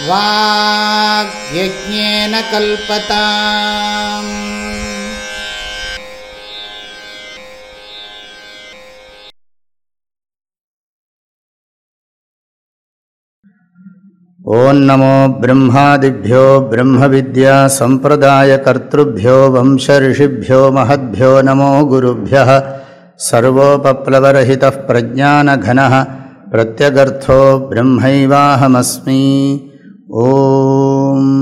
ॐ नमो ब्रह्मादिभ्यो ब्रह्मविद्यासम्प्रदायकर्तृभ्यो वंशऋषिभ्यो महद्भ्यो नमो गुरुभ्यः सर्वोपप्लवरहितः प्रज्ञानघनः प्रत्यगर्थो ब्रह्मैवाहमस्मि ஓம்.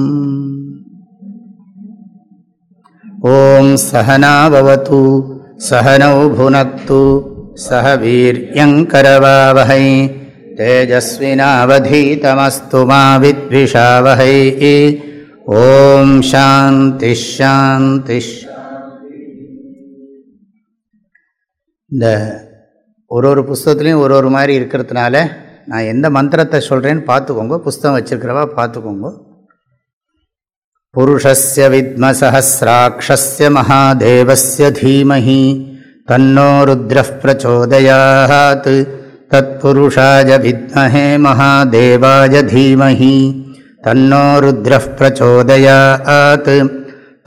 ஓம் சகனாவது சகனௌ புனக்து சக வீரியங்கரவாவகை தேஜஸ்வினாவதீதமஸ்து மாவித்விஷாவகை ஓம் சாந்தி ஷாந்தி இந்த ஒரு ஒரு புஸ்தத்துலேயும் ஒரு ஒரு மாதிரி இருக்கிறதுனால நான் எந்த மந்திரத்தை சொல்கிறேன்னு பார்த்துக்கோங்க. புஸ்தகம் வச்சுருக்கிறவா பார்த்துக்கோங்க. புருஷஸ்ய வித்மசஹசிராட்சஸ்ய மகாதேவஸ்ய தீமஹி தன்னோ ருத்ரः பிரச்சோதயாத். தத்புருஷாய வித்மஹே மகாதேவாய தீமஹி தன்னோ ருத்ரः பிரச்சோதயாத்.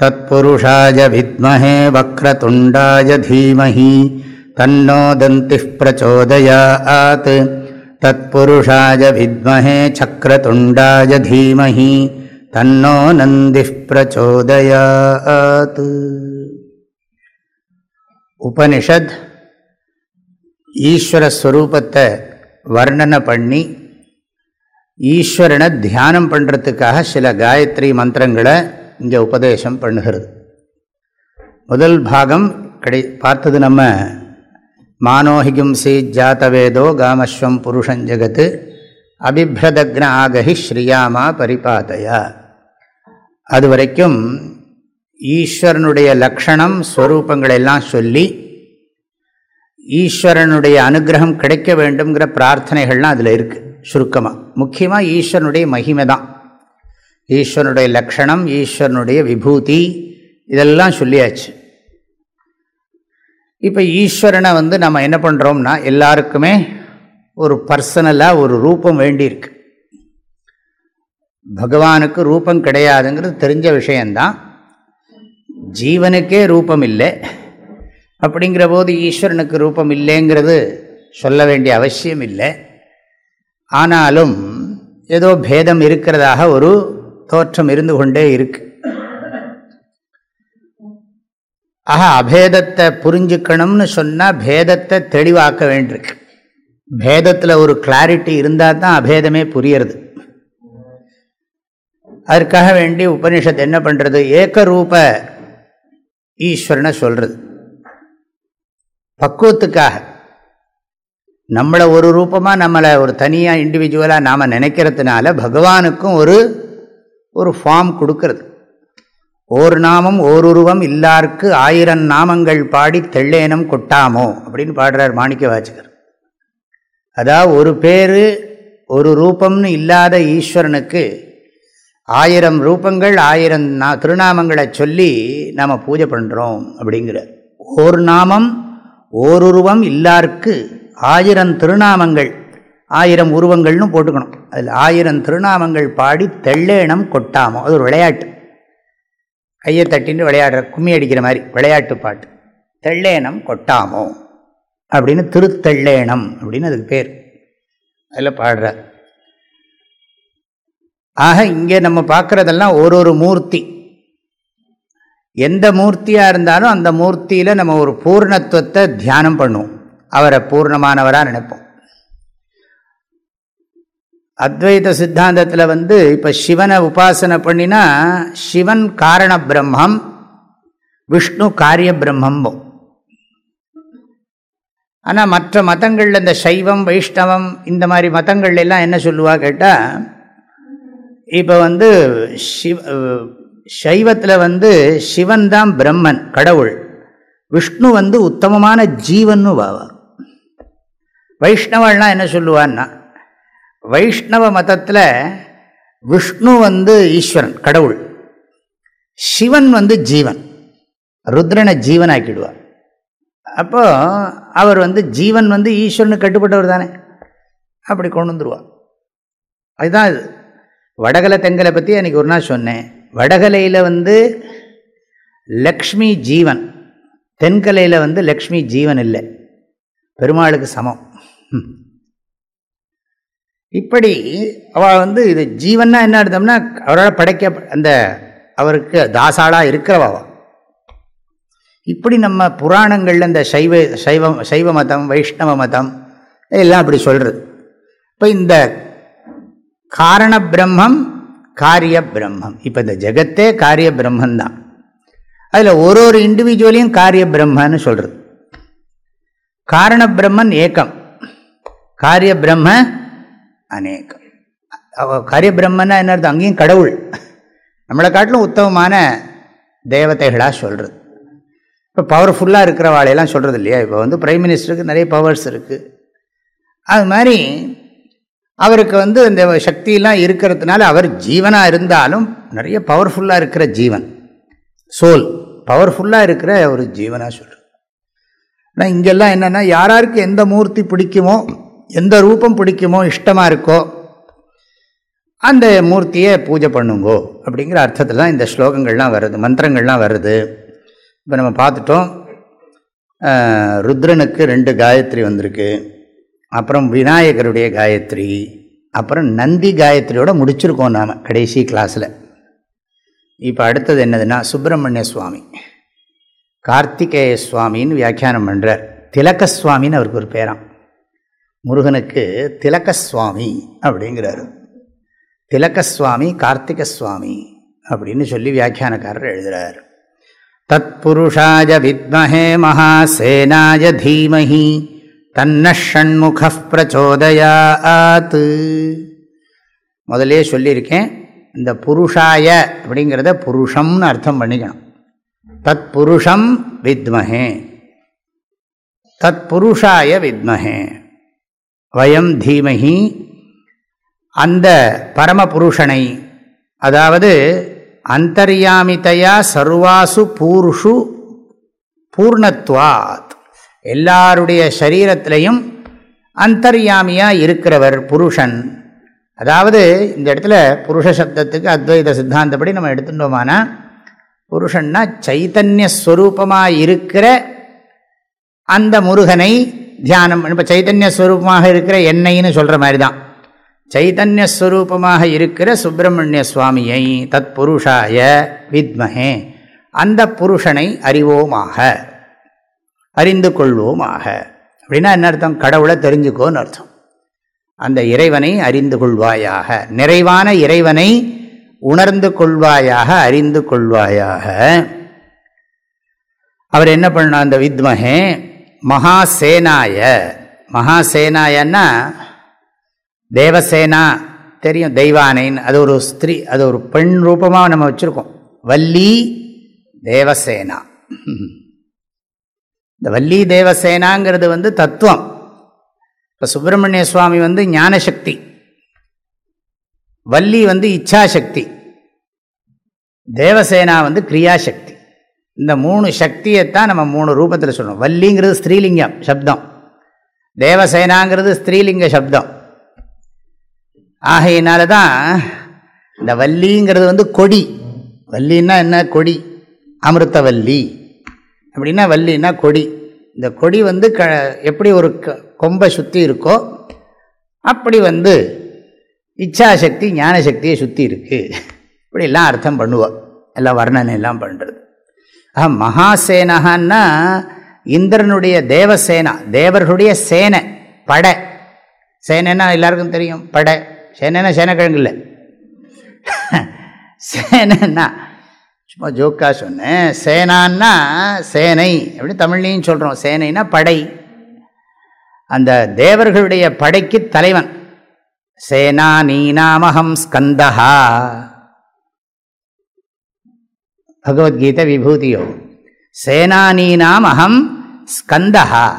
தத்புருஷாய வித்மஹே வக்ரதுண்டாய தீமஹி தன்னோ தந்திः பிரச்சோதயாத். तत्पुरुषाय विद्महे चक्रतुण्डाय धीमहि तन्नो नन्दिः प्रचोदयात् उपनिषद् ஈஸ்வர ஸ்வரூபத்தை வர்ணனை பண்ணி ஈஸ்வரனை தியானம் பண்ணுறதுக்காக சில காயத்ரி மந்திரங்களை இங்கே உபதேசம் பண்ணுகிறது முதல் பாகம் கிடை பார்த்தது நம்ம மானோஹிகிம்சி ஜாத்தவேதோ காமஸ்வம் புருஷஞ்சகத் அபிப்ரதக்ன ஆகஹி ஸ்ரீயாமா பரிபாதையா அது வரைக்கும் ஈஸ்வரனுடைய லக்ஷணம் ஸ்வரூபங்களெல்லாம் சொல்லி ஈஸ்வரனுடைய அனுகிரகம் கிடைக்க வேண்டுங்கிற பிரார்த்தனைகள்லாம் அதில் இருக்குது சுருக்கமாக முக்கியமாக ஈஸ்வரனுடைய மகிமை தான் ஈஸ்வரனுடைய லக்ஷணம் ஈஸ்வரனுடைய விபூதி இதெல்லாம் சொல்லியாச்சு இப்போ ஈஸ்வரனை வந்து நம்ம என்ன பண்ணுறோம்னா எல்லாருக்குமே ஒரு பர்சனலாக ஒரு ரூபம் வேண்டியிருக்கு. பகவானுக்கு ரூபம் கிடையாதுங்கிறது தெரிஞ்ச விஷயந்தான் ஜீவனுக்கே ரூபம் இல்லை. அப்படிங்கிற போது ஈஸ்வரனுக்கு ரூபம் இல்லைங்கிறது சொல்ல வேண்டிய அவசியம் இல்லை. ஆனாலும் ஏதோ பேதம் இருக்கிறதாக ஒரு தோற்றம் இருந்து கொண்டே இருக்குது ஆக அபேதத்தை புரிஞ்சுக்கணும்னு சொன்னால் பேதத்தை தெளிவாக்க வேண்டியிருக்கு. பேதத்தில் ஒரு கிளாரிட்டி இருந்தால் தான் அபேதமே புரியறது. அதற்காக வேண்டி உபனிஷத்து என்ன பண்ணுறது ஏக்கரூப ஈஸ்வரனை சொல்கிறது பக்குவத்துக்காக. நம்மளை ஒரு ரூபமாக நம்மளை ஒரு தனியாக இண்டிவிஜுவலாக நாம் நினைக்கிறதுனால பகவானுக்கும் ஒரு ஒரு ஃபார்ம் கொடுக்கறது. ஓர் நாமம் ஓருருவம் இல்லார்க்கு ஆயிரம் நாமங்கள் பாடி தெள்ளேனம் கொட்டாமோ? அப்படின்னு பாடுறார் மாணிக்க வாச்சகர் அதாவது ஒரு பேர் ஒரு ரூபம்னு இல்லாத ஈஸ்வரனுக்கு ஆயிரம் ரூபங்கள் ஆயிரம் நா திருநாமங்களை சொல்லி நாம் பூஜை பண்ணுறோம் அப்படிங்கிறார். ஓர் நாமம் ஓருருவம் இல்லார்க்கு ஆயிரம் திருநாமங்கள் ஆயிரம் உருவங்கள்னு போட்டுக்கணும். அதில் ஆயிரம் திருநாமங்கள் பாடி தெள்ளேனம் கொட்டாமோ? அது ஒரு விளையாட்டு. கையை தட்டின்னு விளையாடுற கும்மி அடிக்கிற மாதிரி விளையாட்டு பாட்டு. தெள்ளேனம் கொட்டாமோ? அப்படின்னு திருத்தெள்ளேனம் அப்படின்னு அதுக்கு பேர். அதில் பாடுறார் ஆக இங்கே நம்ம பார்க்குறதெல்லாம் ஒரு ஒரு மூர்த்தி. எந்த மூர்த்தியாக இருந்தாலும் அந்த மூர்த்தியில் நம்ம ஒரு பூர்ணத்துவத்தை தியானம் பண்ணுவோம். அவரை பூர்ணமானவராக நினைப்போம். அத்வைத சித்தாந்தத்தில் வந்து இப்போ சிவனை உபாசனை பண்ணினா சிவன் காரண பிரம்மம் விஷ்ணு காரிய பிரம்மம்போ ஆனால் மற்ற மதங்களில் இந்த சைவம் வைஷ்ணவம் இந்த மாதிரி மதங்கள் எல்லாம் என்ன சொல்லுவா கேட்டால் இப்போ வந்து சிவ சைவத்தில் வந்து சிவன் தான் பிரம்மன் கடவுள். விஷ்ணு வந்து உத்தமமான ஜீவன்னு வாவா வைஷ்ணவன்னா என்ன சொல்லுவான்னா வைஷ்ணவ மதத்தில் விஷ்ணு வந்து ஈஸ்வரன் கடவுள். சிவன் வந்து ஜீவன். ருத்ரனை ஜீவன் ஆக்கிடுவார் அப்போ அவர் வந்து ஜீவன் வந்து ஈஸ்வரனுக்கு கட்டுப்பட்டவர் தானே. அப்படி கொண்டு வந்துருவார். அதுதான் இது. வடகலை தெங்கலை பற்றி அன்றைக்கி ஒரு நாள் சொன்னேன். வடகலையில் வந்து லக்ஷ்மி ஜீவன். தென்கலையில் வந்து லக்ஷ்மி ஜீவன் இல்லை. பெருமாளுக்கு சமம். இப்படி அவள் வந்து இது ஜீவன்னா என்ன அர்த்தம்னா அவரால் படைக்க அந்த அவருக்கு தாசாளாக இருக்கிறவா இப்படி நம்ம புராணங்களில் இந்த சைவ சைவம் சைவ மதம் வைஷ்ணவ மதம் எல்லாம் அப்படி சொல்கிறது இப்போ இந்த காரண பிரம்மம் காரிய பிரம்மம். இப்போ இந்த ஜெகத்தே காரிய பிரம்மந்தான் அதில் ஒரு ஒரு இண்டிவிஜுவலையும் காரிய பிரம்மன்னு சொல்கிறது காரண பிரம்மன் ஏக்கம். காரிய பிரம்ம அநேகம் காரிய பிரம்மன்னா என்ன அர்த்தம் அங்கேயும் கடவுள். நம்மளை காட்டிலும் உத்தமமான தேவதைகளாக சொல்கிறது இப்போ பவர்ஃபுல்லாக இருக்கிற வாழையெல்லாம் சொல்கிறது இல்லையா இப்போ வந்து பிரைம் மினிஸ்டருக்கு நிறைய பவர்ஸ் இருக்குது அது மாதிரி அவருக்கு வந்து இந்த சக்தியெல்லாம் இருக்கிறதுனால அவர் ஜீவனாக இருந்தாலும் நிறைய பவர்ஃபுல்லாக இருக்கிற ஜீவன். சோல் பவர்ஃபுல்லாக இருக்கிற ஒரு ஜீவனாக சொல்கிறது ஆனால் இங்கெல்லாம் என்னென்னா யாராருக்கு எந்த மூர்த்தி பிடிக்குமோ எந்த ரூபம் பிடிக்குமோ இஷ்டமாக இருக்கோ அந்த மூர்த்தியை பூஜை பண்ணுங்கோ அப்படிங்கிற அர்த்தத்தில் தான் இந்த ஸ்லோகங்கள்லாம் வருது மந்திரங்கள்லாம் வருது. இப்போ நம்ம பார்த்துட்டோம் ருத்ரனுக்கு ரெண்டு காயத்ரி வந்திருக்கு அப்புறம் விநாயகருடைய காயத்ரி அப்புறம் நந்தி காயத்ரியோட முடிச்சிருக்கோம் நாம் கடைசி கிளாஸில் இப்போ அடுத்தது என்னதுன்னா சுப்பிரமணிய சுவாமி கார்த்திகேய சுவாமின்னு வியாக்கியானம் பண்ணுறார் திலக்கசுவாமின்னு அவருக்கு ஒரு பேரான் முருகனுக்கு திலக்கசுவாமி அப்படிங்கிறாரு. திலக்கசுவாமி கார்த்திகஸ்வாமி அப்படின்னு சொல்லி வியாக்கியானக்காரர் எழுதுகிறார் தத்புருஷாய வித்மஹே மகாசேனாய தீமஹி தன்ன ஷண்முக பிரச்சோதயாத். முதலே சொல்லியிருக்கேன் இந்த புருஷாய அப்படிங்கிறத புருஷம்னு அர்த்தம் பண்ணிக்கணும். தத் புருஷம் வித்மஹே. தத் புருஷாய வித்மஹே. வயம் தீமஹி. அந்த பரமபுருஷனை அதாவது அந்தர்யாமிதையா சர்வாசு பூருஷு பூர்ணத்வாத். எல்லாருடைய சரீரத்திலையும் அந்தர்யாமியாக இருக்கிறவர் புருஷன். அதாவது இந்த இடத்துல புருஷ சப்தத்துக்கு அத்வைத சித்தாந்தப்படி நம்ம எடுத்துட்டோமானா புருஷன்னா சைத்தன்யஸ்வரூபமாக இருக்கிற அந்த முருகனை தியானம். இப்போ சைத்தன்யஸ்வரூபமாக இருக்கிற என்னைன்னு சொல்கிற மாதிரி தான் சைதன்யஸ்வரூபமாக இருக்கிற சுப்பிரமணிய சுவாமியை தத் புருஷாய வித்மஹே அந்த புருஷனை அறிவோமாக அறிந்து கொள்வோமாக. அப்படின்னா என்ன அர்த்தம்? கடவுளை தெரிஞ்சுக்கோன்னு அர்த்தம். அந்த இறைவனை அறிந்து கொள்வாயாக நிறைவான இறைவனை உணர்ந்து கொள்வாயாக அறிந்து கொள்வாயாக. அவர் என்ன பண்ண அந்த வித்மகே மகாசேனாய. மகாசேனாயன்னா தேவசேனா தெரியும் தெய்வானைன்னு. அது ஒரு ஸ்திரீ அது ஒரு பெண் ரூபமாக நம்ம வச்சுருக்கோம். வள்ளி தேவசேனா. இந்த வள்ளி தேவசேனாங்கிறது வந்து தத்துவம். இப்போ சுப்பிரமணிய சுவாமி வந்து ஞானசக்தி. வள்ளி வந்து இச்சாசக்தி. தேவசேனா வந்து கிரியாசக்தி. இந்த மூணு சக்தியைத்தான் நம்ம மூணு ரூபத்தில் சொல்லணும் வள்ளிங்கிறது ஸ்ரீலிங்கம் சப்தம். தேவசேனாங்கிறது ஸ்திரீலிங்க சப்தம். ஆகையினால தான் இந்த வள்ளிங்கிறது வந்து கொடி. வள்ளின்னா என்ன? கொடி. அமிர்தவல்லி அப்படின்னா வள்ளின்னா கொடி. இந்த கொடி வந்து க எப்படி ஒரு க கொம்பை சுற்றி இருக்கோ அப்படி வந்து இச்சாசக்தி ஞானசக்தியை சுற்றி இருக்குது இப்படிலாம் அர்த்தம் பண்ணுவோம் எல்லாம் வர்ணனை எல்லாம் பண்ணுறது ஆ மகாசேனகான்னா இந்திரனுடைய தேவசேனா தேவர்களுடைய சேனை படை. சேனைன்னா எல்லாருக்கும் தெரியும் படை. சேனைன்னா சேனைக்கிழங்கு இல்லை சேனைன்னா சும்மா ஜோக்கா சொன்னேன். சேனான்னா சேனை அப்படி தமிழ்லையும் சொல்கிறோம் சேனைனா படை. அந்த தேவர்களுடைய படைக்கு தலைவன். சேனா நீனாமகம் ஸ்கந்தஹா. பகவத்கீதை விபூதியோ. சேனானீனாம் அகம் ஸ்கந்தஹா.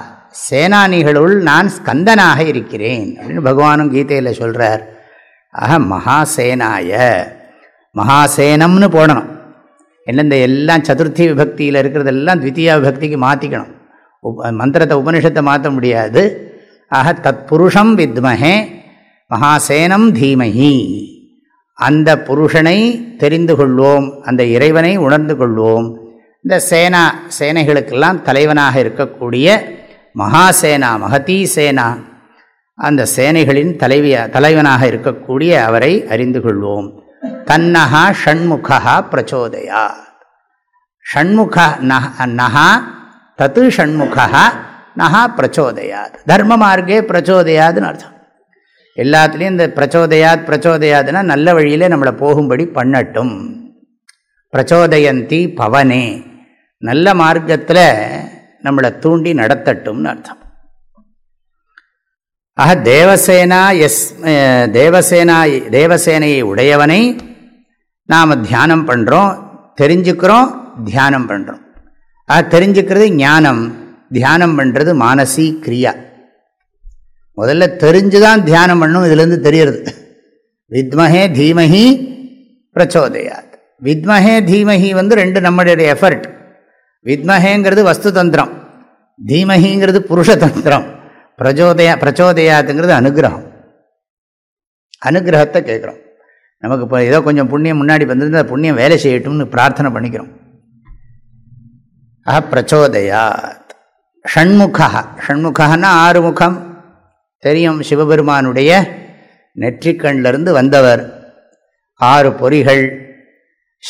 சேனானிகளுள் நான் ஸ்கந்தனாக இருக்கிறேன் அப்படின்னு பகவானும் கீதையில் சொல்கிறார் ஆக மகாசேனாய. மகாசேனம்னு போடணும். என்ன இந்த எல்லாம் சதுர்த்தி விபக்தியில் இருக்கிறதெல்லாம் த்வித்தியா விபக்திக்கு மாற்றிக்கணும் உப் மந்திரத்தை உபனிஷத்தை மாற்ற முடியாது. ஆக தத் புருஷம் வித்மஹே. மகாசேனம் தீமஹி. அந்த புருஷனை தெரிந்து கொள்வோம் அந்த இறைவனை உணர்ந்து கொள்வோம். இந்த சேனா சேனைகளுக்கெல்லாம் தலைவனாக இருக்கக்கூடிய மகாசேனா மகதீ சேனா அந்த சேனைகளின் தலைவிய தலைவனாக இருக்கக்கூடிய அவரை அறிந்து கொள்வோம். தன்னகா ஷண்முகா பிரச்சோதயா. ஷண்முக நகா தத்து ஷண்முகா நகா பிரச்சோதயாது. தர்ம மார்க்கே பிரச்சோதயாதுன்னு அர்த்தம். எல்லாத்துலேயும் இந்த பிரச்சோதயாத் பிரச்சோதயாதுன்னா நல்ல வழியில் நம்மளை போகும்படி பண்ணட்டும். பிரச்சோதயந்தி பவனே. நல்ல மார்க்கத்தில் நம்மளை தூண்டி நடத்தட்டும்னு அர்த்தம். ஆக தேவசேனா எஸ் தேவசேனா தேவசேனையை உடையவனை நாம் தியானம் பண்ணுறோம் தெரிஞ்சுக்கிறோம் தியானம் பண்ணுறோம் ஆக தெரிஞ்சுக்கிறது ஞானம் தியானம் பண்ணுறது மானசி கிரியா. முதல்ல தெரிஞ்சு தான் தியானம் பண்ணும் இதுலேருந்து தெரியறது. வித்மஹே தீமஹி பிரச்சோதயாத். வித்மஹே தீமஹி வந்து ரெண்டு நம்மளுடைய எஃபர்ட் வித்மஹேங்கிறது வஸ்து தந்திரம் தீமஹிங்கிறது புருஷதந்திரம். பிரச்சோதயா பிரச்சோதயாத்துங்கிறது அனுகிரகம். அனுகிரகத்தை கேட்குறோம். நமக்கு இப்போ ஏதோ கொஞ்சம் புண்ணியம் முன்னாடி வந்திருந்தால் புண்ணியம் வேலை செய்யட்டும்னு பிரார்த்தனை பண்ணிக்கிறோம். ஆஹ பிரச்சோதயாத். ஷண்முகா ஷண்முகன்னா ஆறு முகம் தெரியும் சிவபெருமானுடைய நெற்றிக்கண்ணிலிருந்து வந்தவர். ஆறு பொறிகள்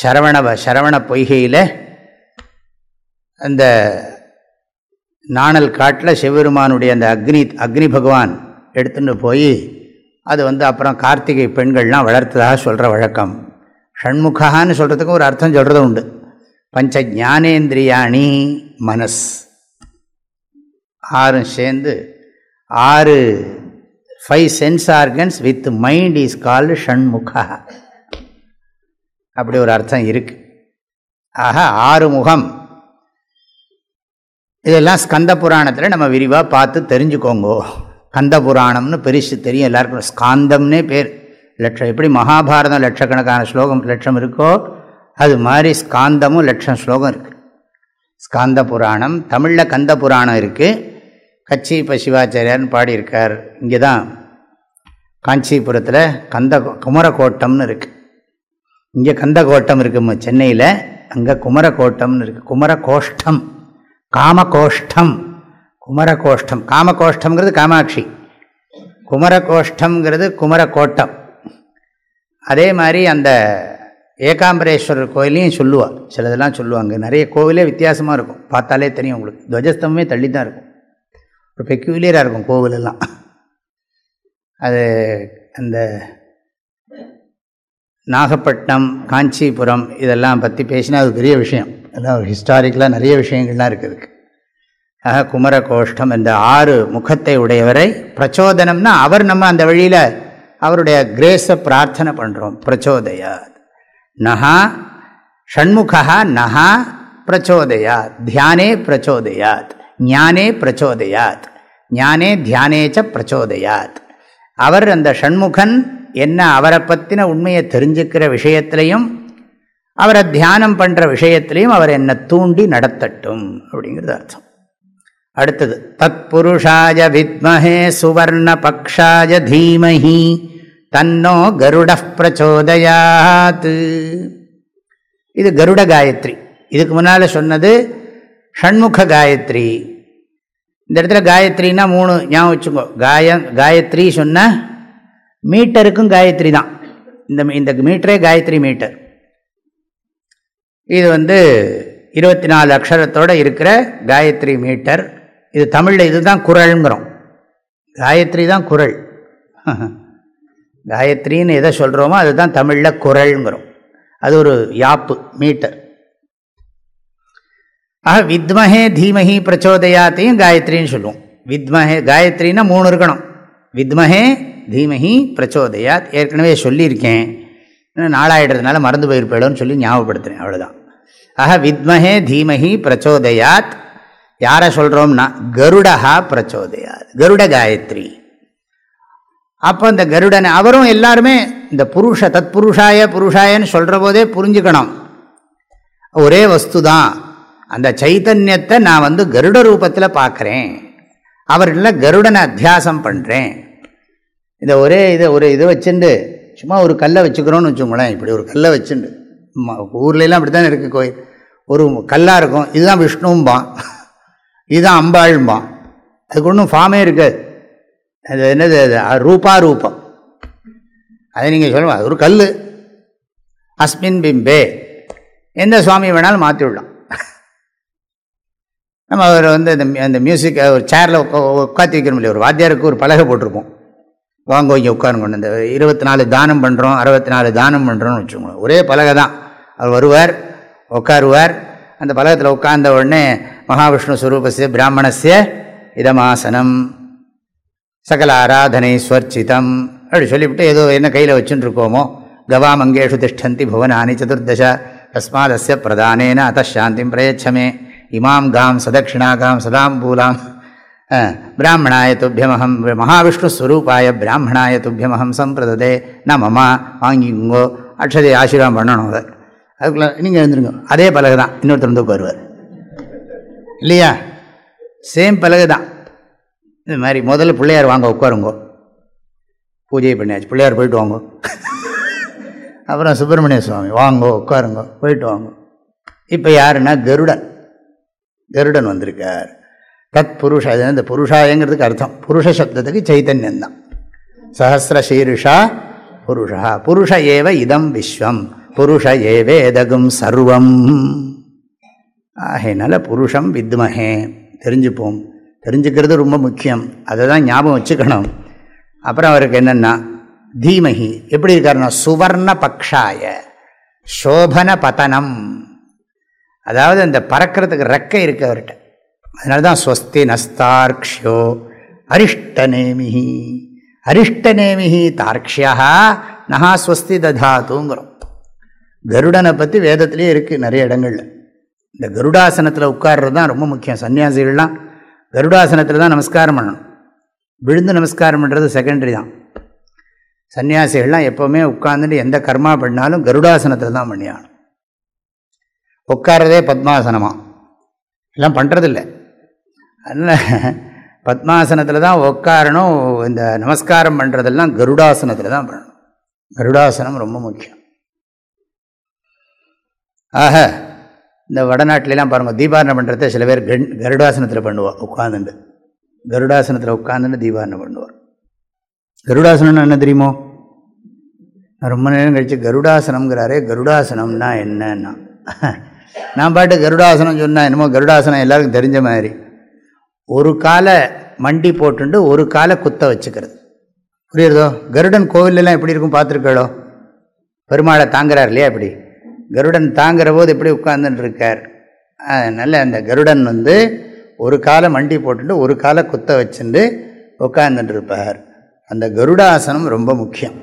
சரவண சரவண பொய்கையில் அந்த நாணல் காட்டில் சிவபெருமானுடைய அந்த அக்னி அக்னி பகவான் எடுத்துகிட்டு போய் அது வந்து அப்புறம் கார்த்திகை பெண்கள்லாம் வளர்த்ததாக சொல்கிற வழக்கம். ஷண்முகான்னு சொல்கிறதுக்கும் ஒரு அர்த்தம் சொல்கிறது உண்டு. பஞ்ச ஜானேந்திரியாணி மனஸ். ஆறும் சேர்ந்து ஆறு five sense organs with mind is called Shanmukha. அப்படி ஒரு அர்த்தம் இருக்கு. ஆக ஆறு முகம். இதெல்லாம் ஸ்கந்த புராணத்தில் நம்ம விரிவாக பார்த்து தெரிஞ்சுக்கோங்கோ. கந்த புராணம்னு பெருசு தெரியும் எல்லாருக்கும். ஸ்காந்தம்னே பேர். லட்சம் எப்படி மகாபாரதம் லட்சக்கணக்கான ஸ்லோகம் லட்சம் இருக்கோ அது மாதிரி ஸ்காந்தமும் லட்சம் ஸ்லோகம் இருக்குது ஸ்காந்த புராணம் தமிழில் கந்த புராணம் இருக்குது கச்சி பசிவாச்சாரியார்னு பாடியிருக்கார். இங்கே தான் காஞ்சிபுரத்தில் கந்த குமரக்கோட்டம்னு இருக்குது இங்கே கந்தகோட்டம் இருக்குது சென்னையில். அங்கே குமரக்கோட்டம்னு இருக்குது குமரகோஷ்டம். காமகோஷ்டம். குமரகோஷ்டம். காமகோஷ்டம்ங்கிறது காமாட்சி. குமரகோஷ்டம்ங்கிறது குமரக்கோட்டம் அதே மாதிரி அந்த ஏகாம்பரேஸ்வரர் கோயிலையும் சொல்லுவாள் சிலதெல்லாம் சொல்லுவாங்க. நிறைய கோவிலே வித்தியாசமாக இருக்கும். பார்த்தாலே தெரியும் உங்களுக்கு. துவஜஸ்தமே தள்ளி தான் இருக்கும். ஒரு பெக்யூலியராக இருக்கும் கோவிலெல்லாம். அது அந்த நாகப்பட்டினம் காஞ்சிபுரம் இதெல்லாம் பற்றி பேசினா அது பெரிய விஷயம். எல்லாம் ஒரு ஹிஸ்டாரிக்கலாக நிறைய விஷயங்கள்லாம் இருக்குது ஆக குமரகோஷ்டம் இந்த ஆறு முகத்தை உடையவரை பிரச்சோதனம்னா அவர் நம்ம அந்த வழியில் அவருடைய கிரேஸை பிரார்த்தனை பண்ணுறோம் பிரச்சோதயாத். நகா ஷண்முகா நகா பிரச்சோதயாத். தியானே பிரச்சோதயாத். ஞானே பிரச்சோதயாத். ஞானே தியானேச்ச பிரச்சோதயாத். அவர் அந்த ஷண்முகன் என்ன அவரை பற்றின உண்மையை தெரிஞ்சுக்கிற விஷயத்திலையும் அவரை தியானம் பண்ணுற விஷயத்திலையும் அவர் என்னை தூண்டி நடத்தட்டும் அப்படிங்கிறது அர்த்தம். அடுத்தது தத் புருஷாய வித்மஹே சுவர்ண பக்ஷாய தீமஹி தன்னோ கருட பிரச்சோதயாத். இது கருட காயத்ரி. இதுக்கு முன்னால் சொன்னது ஷண்முக காயத்ரி. இந்த இடத்துல காயத்ரின்னா மூணு ஞாபகம் வச்சுக்கோ. காய காயத்ரி சொன்ன மீட்டருக்கும் காயத்ரி தான். இந்த இந்த மீட்டரே காயத்ரி மீட்டர். இது வந்து இருபத்தி நாலு அக்ஷரத்தோடு இருக்கிற காயத்ரி மீட்டர். இது தமிழில் இதுதான் குரல்ங்கிறோம் காயத்ரி தான் குரல் காயத்ரின்னு எதை சொல்கிறோமோ அதுதான் தமிழில் குரல்ங்கிறோம் அது ஒரு யாப்பு மீட்டர். ஆக வித்மஹே தீமஹி பிரச்சோதயாத்தையும் காயத்ரின்னு சொல்லுவோம். வித்மஹே காயத்ரின்னா மூணு இருக்கணும். வித்மஹே தீமஹி பிரச்சோதயாத். ஏற்கனவே சொல்லியிருக்கேன். நாளாயிடுறதுனால மறந்து போயிருப்பேடோன்னு சொல்லி ஞாபகப்படுத்துகிறேன் அவ்வளோதான் ஆக வித்மஹே தீமஹி பிரச்சோதயாத். யாரை சொல்கிறோம்னா கருடஹா பிரச்சோதயாத். கருட காயத்ரி. அப்போ இந்த கருடன் அவரும் எல்லாருமே இந்த புருஷ தத் புருஷாய புருஷாயன்னு சொல்கிற போதே புரிஞ்சுக்கணும். ஒரே வஸ்து தான் அந்த சைத்தன்யத்தை நான் வந்து கருட ரூபத்தில் பார்க்குறேன். அவர்களில் கருடனை அத்தியாசம் பண்ணுறேன் இந்த ஒரே இதை ஒரு இதை வச்சுண்டு சும்மா ஒரு கல்லை வச்சுக்கிறோன்னு வச்சுக்கோங்களேன். இப்படி ஒரு கல்லை வச்சுண்டு. ஊர்லெலாம் அப்படி தானே இருக்குது கோயில். ஒரு கல்லாக இருக்கும். இதுதான் விஷ்ணும்பான். இதுதான் அம்பாளும்பான். அதுக்கு ஒன்றும் ஃபார்மே இருக்காது. அது என்னது அது? ரூபா ரூபம் அதை நீங்கள் சொல்லுவா ஒரு கல் அஸ்மின் பிம்பே. எந்த சுவாமி வேணாலும் மாற்றி விடலாம் நம்ம அவர் வந்து அந்த அந்த மியூசிக் ஒரு சேரில் உட்காத்தி வைக்கிறோம் இல்லையா ஒரு வாத்தியாருக்கு ஒரு பலகை போட்டிருப்போம். வாங்க இங்கே உட்காருங்க. இந்த இருபத்தி நாலு தானம் பண்ணுறோம் அறுபத்தி நாலு தானம் பண்ணுறோம்னு வச்சுக்கோங்க. ஒரே பலகை தான் அவர் வருவார் உட்காருவார். அந்த பலகத்தில் உட்கார்ந்த உடனே மகாவிஷ்ணு ஸ்வரூபஸ்ய பிராமணஸ்ய இதமாசனம் சகல ஆராதனை ஸ்வர்ச்சிதம் அப்படி சொல்லிவிட்டு ஏதோ என்ன கையில் வச்சுட்டு இருக்கோமோ கவாமங்கேஷு திஷ்டந்தி புவனானி சதுர்தச தஸ்மாதஸ்ய பிரதானேன அத்தாந்திம் பிரயச்சமே. இமாம் காம் சதக்ஷிணாகாம் சதாம்பூலாம் பிராமணாய துப்பியமகம் மகாவிஷ்ணு ஸ்வரூபாய பிராமணாய துப்பியமஹம் சம்பிரததே நான் மமா வாங்கிங்கோ அக்ஷதை ஆசீர்வாதம் பண்ணணும் அதை அதுக்குள்ள நீங்கள் எழுந்துருங்க. அதே பலகை தான் இன்னொருத்தர் வந்து உட்காருவார். இல்லையா? சேம் பலகை தான் இது மாதிரி முதல்ல பிள்ளையார் வாங்க உட்காருங்கோ. பூஜை பண்ணியாச்சு. பிள்ளையார் போயிட்டு வாங்க. அப்புறம் சுப்பிரமணிய சுவாமி வாங்கோ உட்காருங்கோ போயிட்டு வாங்க. இப்போ யாருன்னா கருடன். கருடன் வந்திருக்கார். தத் புருஷ இந்த புருஷாயங்கிறதுக்கு அர்த்தம். புருஷ சப்தத்துக்கு சைத்தன்யம் தான் சஹசிர சீருஷா புருஷா. புருஷ ஏவ இதம் விஸ்வம். புருஷ ஏவேதகும் சர்வம். ஆகையினால புருஷம் வித்மஹே. தெரிஞ்சுப்போம். தெரிஞ்சுக்கிறது ரொம்ப முக்கியம். அதை தான் ஞாபகம் வச்சுக்கணும். அப்புறம் அவருக்கு என்னென்னா தீமகி எப்படி இருக்காருன்னா சுவர்ண பக்ஷாய சோபன பதனம் அதாவது அந்த பறக்கிறதுக்கு ரெக்கை இருக்கு அவர்கிட்ட. அதனால தான் ஸ்வஸ்தி நஸ்தார்க்ஷியோ அரிஷ்டநேமிஹி. அரிஷ்டநேமிஹி தார்க்ஷியா நகா ஸ்வஸ்தி ததாத்துங்கிறோம் கருடனை பற்றி வேதத்திலே இருக்குது நிறைய இடங்களில். இந்த கருடாசனத்தில் உட்கார்றது தான் ரொம்ப முக்கியம். சன்னியாசிகள்லாம் கருடாசனத்தில் தான் நமஸ்காரம் பண்ணணும். விழுந்து நமஸ்காரம் பண்ணுறது செகண்டரி தான். சன்னியாசிகள்லாம் எப்போவுமே உட்காந்துட்டு எந்த கர்மா பண்ணாலும் கருடாசனத்தில் தான் பண்ணியாகணும். உட்காரதே பத்மாசனமாக எல்லாம் பண்ணுறதில்ல அதனால் பத்மாசனத்தில் தான் உட்காரணும் இந்த நமஸ்காரம் பண்ணுறதெல்லாம் கருடாசனத்தில் தான் பண்ணணும். கருடாசனம் ரொம்ப முக்கியம். ஆக இந்த வடநாட்டிலலாம் பாருங்கள் தீபாரணம் பண்ணுறத சில பேர் கண் கருடாசனத்தில் பண்ணுவார் உட்காந்துட்டு கருடாசனத்தில் உட்காந்துட்டு தீபாரணம் பண்ணுவார். கருடாசனம்னு என்ன தெரியுமோ? ரொம்ப நேரம் கழித்து கருடாசனம்ங்கிறாரே கருடாசனம்னா என்னன்னா நான் பாட்டு கருடாசனம் சொன்னால் என்னமோ கருடாசனம் எல்லாருக்கும் தெரிஞ்ச மாதிரி. ஒரு காலை மண்டி போட்டுண்டு ஒரு காலை குத்த வச்சுக்கிறது. புரியுறதோ? கருடன் கோவிலெலாம் எப்படி இருக்கும் பார்த்துருக்காளோ பெருமாளை தாங்குறார் இல்லையா இப்படி கருடன் தாங்குற போது எப்படி உட்கார்ந்துட்டு இருக்கார் அதனால் அந்த கருடன் வந்து ஒரு காலை மண்டி போட்டுட்டு ஒரு காலை குத்த வச்சுட்டு உட்கார்ந்துட்டு இருப்பார் அந்த கருடாசனம் ரொம்ப முக்கியம்.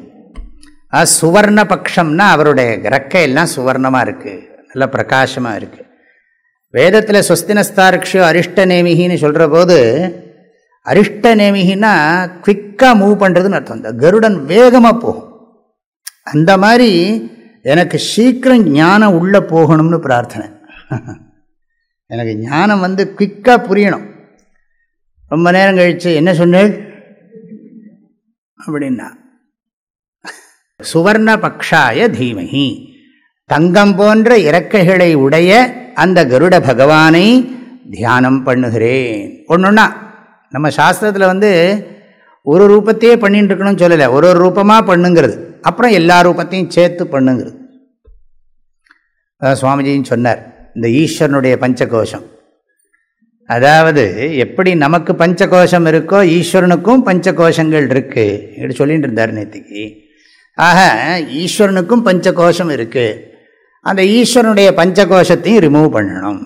சுவர்ண பட்சம்னா அவருடைய ரெக்கையெல்லாம் சுவர்ணமாக இருக்குது நல்லா பிரகாசமாக இருக்குது வேதத்தில் ஸ்வஸ்தினஸ்தாரக்ஷியோ அரிஷ்டநேமிகின்னு சொல்கிற போது அரிஷ்டநேமிகின்னா குவிக்காக மூவ் பண்ணுறதுன்னு அர்த்தம். இந்த கருடன் வேகமாக போகும். அந்த மாதிரி எனக்கு சீக்கிரம் ஞானம் உள்ளே போகணும்னு பிரார்த்தனை. எனக்கு ஞானம் வந்து குவிக்காக புரியணும். ரொம்ப நேரம் கழித்து என்ன சொன்னேன்? அப்படின்னா சுவர்ண பக்ஷாய தீமகி தங்கம் போன்ற இறக்கைகளை உடைய அந்த கருட பகவானை தியானம் பண்ணுகிறேன். ஒன்றுன்னா நம்ம சாஸ்திரத்தில் வந்து ஒரு ரூபத்தையே பண்ணிட்டு இருக்கணும்னு சொல்லலை. ஒரு ஒரு ரூபமாக பண்ணுங்கிறது. அப்புறம் எல்லா ரூபத்தையும் சேர்த்து பண்ணுங்கிறது. சுவாமிஜின்னு சொன்னார். இந்த ஈஸ்வரனுடைய பஞ்சகோஷம். அதாவது எப்படி நமக்கு பஞ்சகோஷம் இருக்கோ ஈஸ்வரனுக்கும் பஞ்சகோஷங்கள் இருக்குது இப்படி சொல்லிட்டு இருந்தார் நேற்றுக்கு ஆக ஈஸ்வரனுக்கும் பஞ்சகோஷம் இருக்குது அந்த ஈஸ்வரனுடைய பஞ்சகோஷத்தையும் ரிமூவ் பண்ணணும்.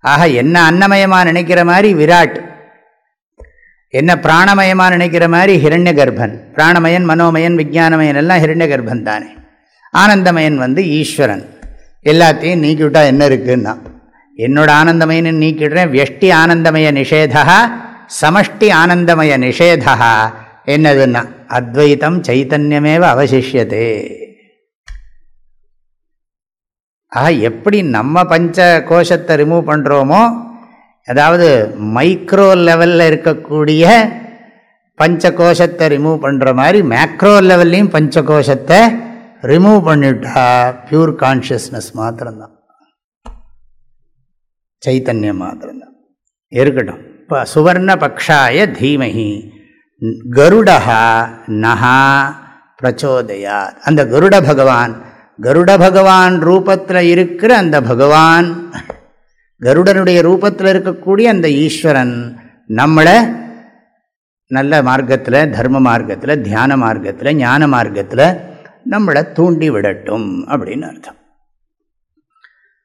ஆக என்ன அன்னமயமாக நினைக்கிற மாதிரி விராட் என்ன பிராணமயமாக நினைக்கிற மாதிரி ஹிரண்ய கர்ப்பன் பிராணமயன் மனோமயன் விஜானமயன் எல்லாம் ஹிரண்ய கர்ப்பன் தானே. ஆனந்தமயன் வந்து ஈஸ்வரன். எல்லாத்தையும் நீக்கிவிட்டா என்ன இருக்குன்னா என்னோட ஆனந்தமயன்னு நீக்கிடுறேன் வெஷ்டி ஆனந்தமய நிஷேதா சமஷ்டி ஆனந்தமய நிஷேதா என்னதுன்னா அத்வைத்தம் சைத்தன்யமேவ அவசிஷியதே. ஆக எப்படி நம்ம பஞ்ச கோஷத்தை ரிமூவ் பண்ணுறோமோ அதாவது மைக்ரோ லெவலில் இருக்கக்கூடிய பஞ்ச கோஷத்தை ரிமூவ் பண்ணுற மாதிரி மேக்ரோ லெவல்லையும் பஞ்ச கோஷத்தை ரிமூவ் பண்ணிட்டா பியூர் கான்ஷியஸ்னஸ் மாத்திரம்தான். சைத்தன்யம் மாத்திரம்தான். இருக்கட்டும். இப்போ சுவர்ண பக்ஷாய தீமகி கருடா நகா பிரச்சோதயா அந்த கருட பகவான் கருட பகவான் ரூபத்தில் இருக்கிற அந்த பகவான் கருடனுடைய ரூபத்தில் இருக்கக்கூடிய அந்த ஈஸ்வரன் நம்மளை நல்ல மார்க்கத்தில் தர்ம மார்க்கத்தில் தியான மார்க்கத்தில் ஞான மார்க்கத்தில் நம்மளை தூண்டி விடட்டும் அப்படின்னு அர்த்தம்.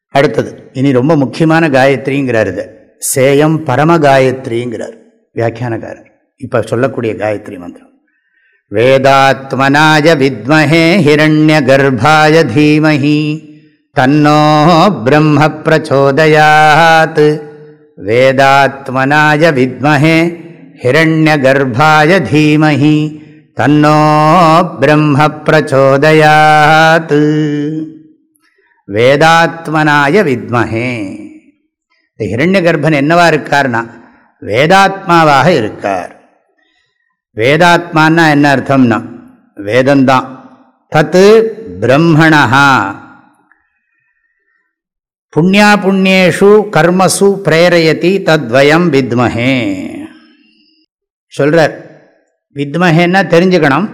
அடுத்தது இனி ரொம்ப முக்கியமான காயத்ரிங்கிறார் இது. சேயம் பரம காயத்ரிங்கிறார் வியாக்கியானக்காரர். இப்போ சொல்லக்கூடிய காயத்ரி மந்திரம். வேதாத்மனாய வித்மஹே ஹிரண்ய கர்ப்பாய தீமஹி தன்னோ பிரம்ம பிரச்சோதயாத் வேதாத்மனாய வித்மஹே ஹிரண்ய கர்ப்பாய தீமஹி தன்னோ பிரம்ம பிரச்சோதயாத் வேதாத்மனாய வித்மஹே இந்த ஹிரண்ய கர்ப்பன் என்னவா இருக்கார்னா வேதாத்மாவாக இருக்கார். வேதாத்மான்னா என்ன அர்த்தம்னா? வேதந்தான் தத்து பிரம்மணா புண்ணியா புண்ணியேஷு கர்மசு பிரேரயதி தத்வயம் வித்மஹே. சொல்கிறார் வித்மஹேன்னா தெரிஞ்சுக்கணும்.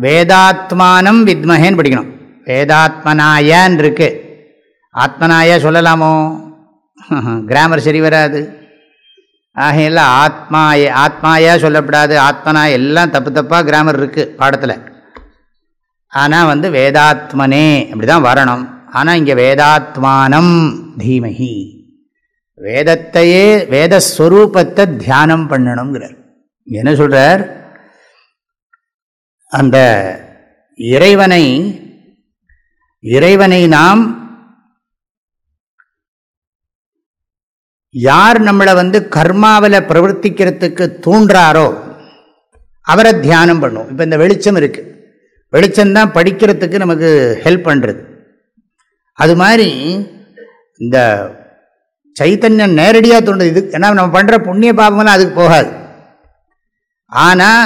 வேதாத்மானம் வித்மஹேன்னு படிக்கணும். வேதாத்மனாயன் இருக்கு. ஆத்மனாய சொல்லலாமோ? கிராமர் சரி வராது. ஆகையில் ஆத்மா ஆத்மாயா சொல்லப்படாது. ஆத்மனா எல்லாம் தப்பு தப்பாக கிராமர் இருக்குது பாடத்தில். ஆனால் வந்து வேதாத்மனே அப்படி தான் வரணும். ஆனால் இங்கே வேதாத்மானம் தீமகி வேதத்தையே வேதஸ்வரூபத்தை தியானம் பண்ணணுங்கிறார் என்ன சொல்கிறார் அந்த இறைவனை இறைவனை நாம் யார் நம்மளை வந்து கர்மாவில் பிரவர்த்திக்கிறதுக்கு தூண்டுறாரோ அவரை தியானம் பண்ணும். இப்போ இந்த வெளிச்சம் இருக்குது வெளிச்சம்தான் படிக்கிறதுக்கு நமக்கு ஹெல்ப் பண்ணுறது அது மாதிரி இந்த சைத்தன்யம் நேரடியாக தோன்றுது இது ஏன்னா நம்ம பண்ணுற புண்ணிய பாபமெல்லாம் அதுக்கு போகாது. ஆனால்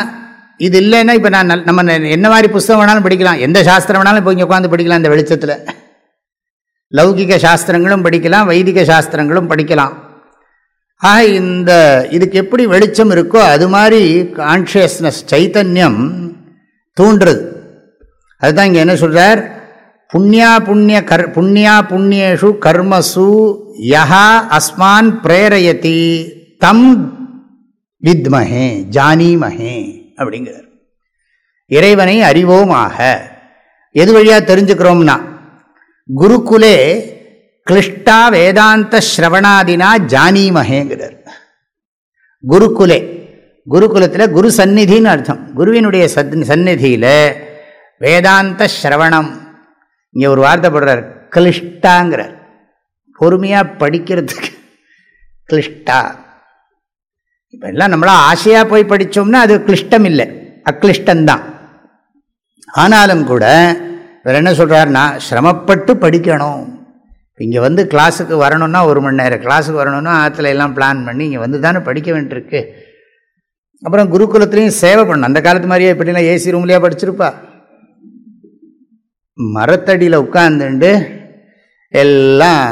இது இல்லைன்னா இப்போ நான் நம்ம என்ன மாதிரி புஸ்தகம் வேணாலும் படிக்கலாம். எந்த சாஸ்திரம் வேணாலும் இப்போ இங்கே உட்காந்து படிக்கலாம் இந்த வெளிச்சத்தில். லௌகிக சாஸ்திரங்களும் படிக்கலாம் வைதிக சாஸ்திரங்களும் படிக்கலாம். ஆக இந்த இதுக்கு எப்படி வெளிச்சம் இருக்கோ அது மாதிரி கான்ஷியஸ்னஸ் சைத்தன்யம் தூண்டுறது. அதுதான் இங்கே என்ன சொல்கிறார் புண்ணியா புண்ணிய கர் புண்ணியா புண்ணியேஷு கர்மசு யஹா அஸ்மான் பிரேரயதி தம் வித்மஹே ஜானீமஹே அப்படிங்கிறார். இறைவனை அறிவோமாக. எது வழியாக தெரிஞ்சுக்கிறோம்னா குருக்குலே கிளிஷ்டா வேதாந்த ஸ்ரவணாதினா ஜானீமஹேங்கிறார். குருகுலே. குருகுலத்தில் குரு சந்நிதின்னு அர்த்தம். குருவினுடைய சத் சந்நிதியில் வேதாந்த ஸ்ரவணம். இங்கே ஒரு வார்த்தை போடுறார். கிளிஷ்டாங்கிறார் பொறுமையாக படிக்கிறதுக்கு. கிளிஷ்டா இப்போ எல்லாம் நம்மளாம் ஆசையாக போய் படித்தோம்னா அது கிளிஷ்டம் இல்லை. அக்ளிஷ்டந்தான் ஆனாலும் கூட இவர் என்ன சொல்கிறாருன்னா சிரமப்பட்டு படிக்கணும். இங்கே வந்து கிளாஸுக்கு வரணும்னா ஒரு மணி நேரம். கிளாஸுக்கு வரணும்னா ஆற்றுல எல்லாம் பிளான் பண்ணி இங்கே வந்து தானே படிக்க வேண்டியிருக்கு. அப்புறம் குருகுலத்துலேயும் சேவை பண்ணணும். அந்த காலத்து மாதிரியே இப்படிலாம் ஏசி ரூம்லேயே படிச்சிருப்பா. மரத்தடியில் உட்காந்துண்டு எல்லாம்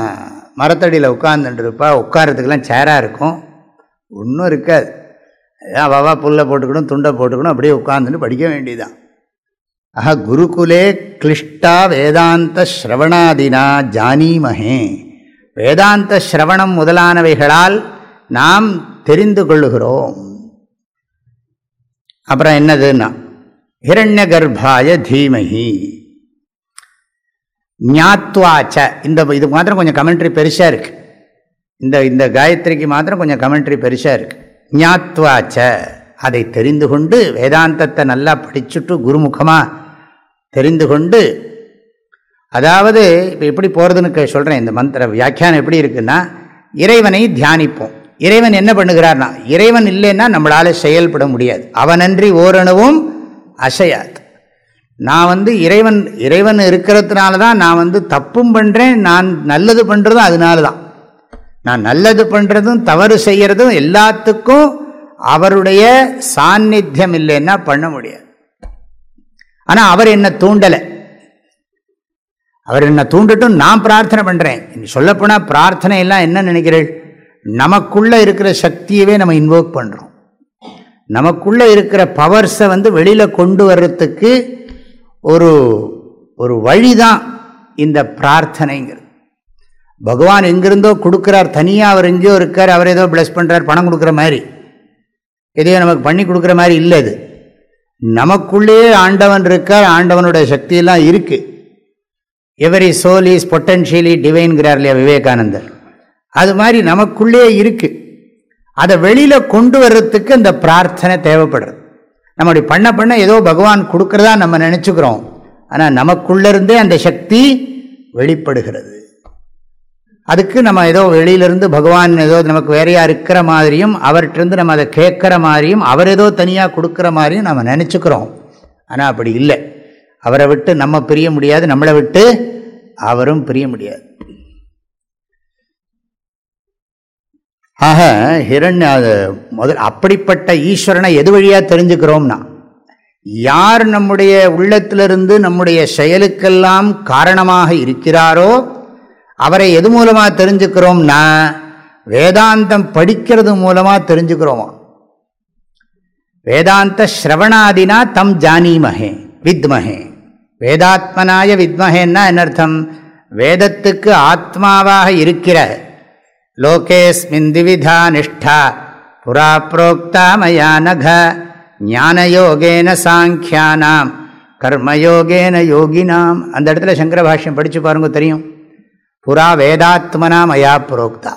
மரத்தடியில் உட்காந்துட்டு இருப்பா உட்காரத்துக்கெல்லாம் சேராக இருக்கும். ஒன்றும் இருக்காது. அவாவா புல்லை போட்டுக்கணும் துண்டை போட்டுக்கணும் அப்படியே உட்காந்துட்டு படிக்க வேண்டியதுதான். ஆஹா குருகுலே கிளிஷ்டா வேதாந்த ஸ்ரவணாதினா ஜானீமஹே. வேதாந்த ஸ்ரவணம் முதலானவைகளால் நாம் தெரிந்து கொள்ளுகிறோம். அப்புறம் என்னதுன்னா ஹிரண்ய கர்ப்பாய தீமஹி. ஞாத்வாச்ச இந்த இது மாத்திரம் கொஞ்சம் கமெண்ட்ரி பெருசாக இருக்குது இந்த இந்த காயத்ரிக்கு மாத்திரம் கொஞ்சம் கமெண்ட்ரி பெருசாக இருக்குது ஞாத்வாச்ச அதை தெரிந்து கொண்டு வேதாந்தத்தை நல்லா படிச்சுட்டு குருமுகமாக தெரிந்து கொண்டு அதாவது இப்போ எப்படி போகிறதுன்னு சொல்கிறேன் இந்த மந்திர வியாக்கியானம் எப்படி இருக்குன்னா இறைவனை தியானிப்போம். இறைவன் என்ன பண்ணுகிறார்னா இறைவன் இல்லைன்னா நம்மளால் செயல்பட முடியாது. அவனன்றி ஓரணுவும் அசையாது. நான் வந்து இறைவன் இறைவன் இருக்கிறதுனால தான் நான் வந்து தப்பும் பண்ணுறேன் நான் நல்லது பண்ணுறதும் அதனால தான் நான் நல்லது பண்ணுறதும் தவறு செய்கிறதும் எல்லாத்துக்கும் அவருடைய சாநித்தியம் இல்லைன்னா பண்ண முடியாது. ஆனால் அவர் என்ன தூண்டலை? அவர் என்ன தூண்டட்டும் நான் பிரார்த்தனை பண்ணுறேன் சொல்லப்போனால் பிரார்த்தனை எல்லாம் என்ன நினைக்கிறேன் நமக்குள்ளே இருக்கிற சக்தியவே நம்ம இன்வோக் பண்ணுறோம் நமக்குள்ளே இருக்கிற பவர்ஸை வந்து வெளியில் கொண்டு வர்றதுக்கு ஒரு ஒரு வழி தான் இந்த பிரார்த்தனைங்கிறது. பகவான் எங்கிருந்தோ கொடுக்குறார் தனியாக அவர் எங்கேயோ இருக்கார் அவர் ஏதோ பிளஸ் பண்ணுறார் பணம் கொடுக்குற மாதிரி. எதையோ நமக்கு பண்ணி கொடுக்குற மாதிரி இல்லை அது. நமக்குள்ளேயே ஆண்டவன் இருக்கார் ஆண்டவனுடைய சக்தியெல்லாம் இருக்குது எவரி சோல் இஸ் பொட்டன்ஷியலி டிவைன்கிறார் இல்லையா விவேகானந்தர். அது மாதிரி நமக்குள்ளே இருக்குது அதை வெளியில் கொண்டு வர்றதுக்கு அந்த பிரார்த்தனை தேவைப்படுறது. நம்ம அப்படி பண்ண பண்ண ஏதோ பகவான் கொடுக்குறதா நம்ம நினச்சிக்கிறோம். ஆனால் நமக்குள்ளேருந்தே அந்த சக்தி வெளிப்படுகிறது. அதுக்கு நம்ம ஏதோ வெளியிலிருந்து பகவான் ஏதோ நமக்கு வேறையாக இருக்கிற மாதிரியும் அவர்கிட்டருந்து நம்ம அதை கேட்குற மாதிரியும் அவர் ஏதோ தனியாக கொடுக்குற மாதிரியும் நம்ம நினச்சிக்கிறோம். ஆனால் அப்படி இல்லை. அவரை விட்டு நம்ம பிரிய முடியாது நம்மளை விட்டு அவரும் பிரிய முடியாது. ஆக ஹிரண்ய முதல் அப்படிப்பட்ட ஈஸ்வரனை எது வழியாக தெரிஞ்சுக்கிறோம்னா யார் நம்முடைய உள்ளத்திலிருந்து நம்முடைய செயலுக்கெல்லாம் காரணமாக இருக்கிறாரோ அவரை எது மூலமாக தெரிஞ்சுக்கிறோம்னா வேதாந்தம் படிக்கிறது மூலமாக தெரிஞ்சுக்கிறோமா? வேதாந்த ஸ்ரவணாதினா தம் ஜானீமஹே வித்மகே வேதாத்மனாய வித்மகேன்னா என்ன அர்த்தம்? வேதத்துக்கு ஆத்மாவாக இருக்கிற லோகேஸ்மின் திவிதா நிஷ்டா புறா புரோக்தா மயா நக ஞானயோகேன சாங்கியானாம் கர்மயோகேன யோகினாம். அந்த இடத்துல சங்கர பாஷ்யம் படித்து பாருங்க தெரியும். புறா வேதாத்மனா மயா புரோக்தா.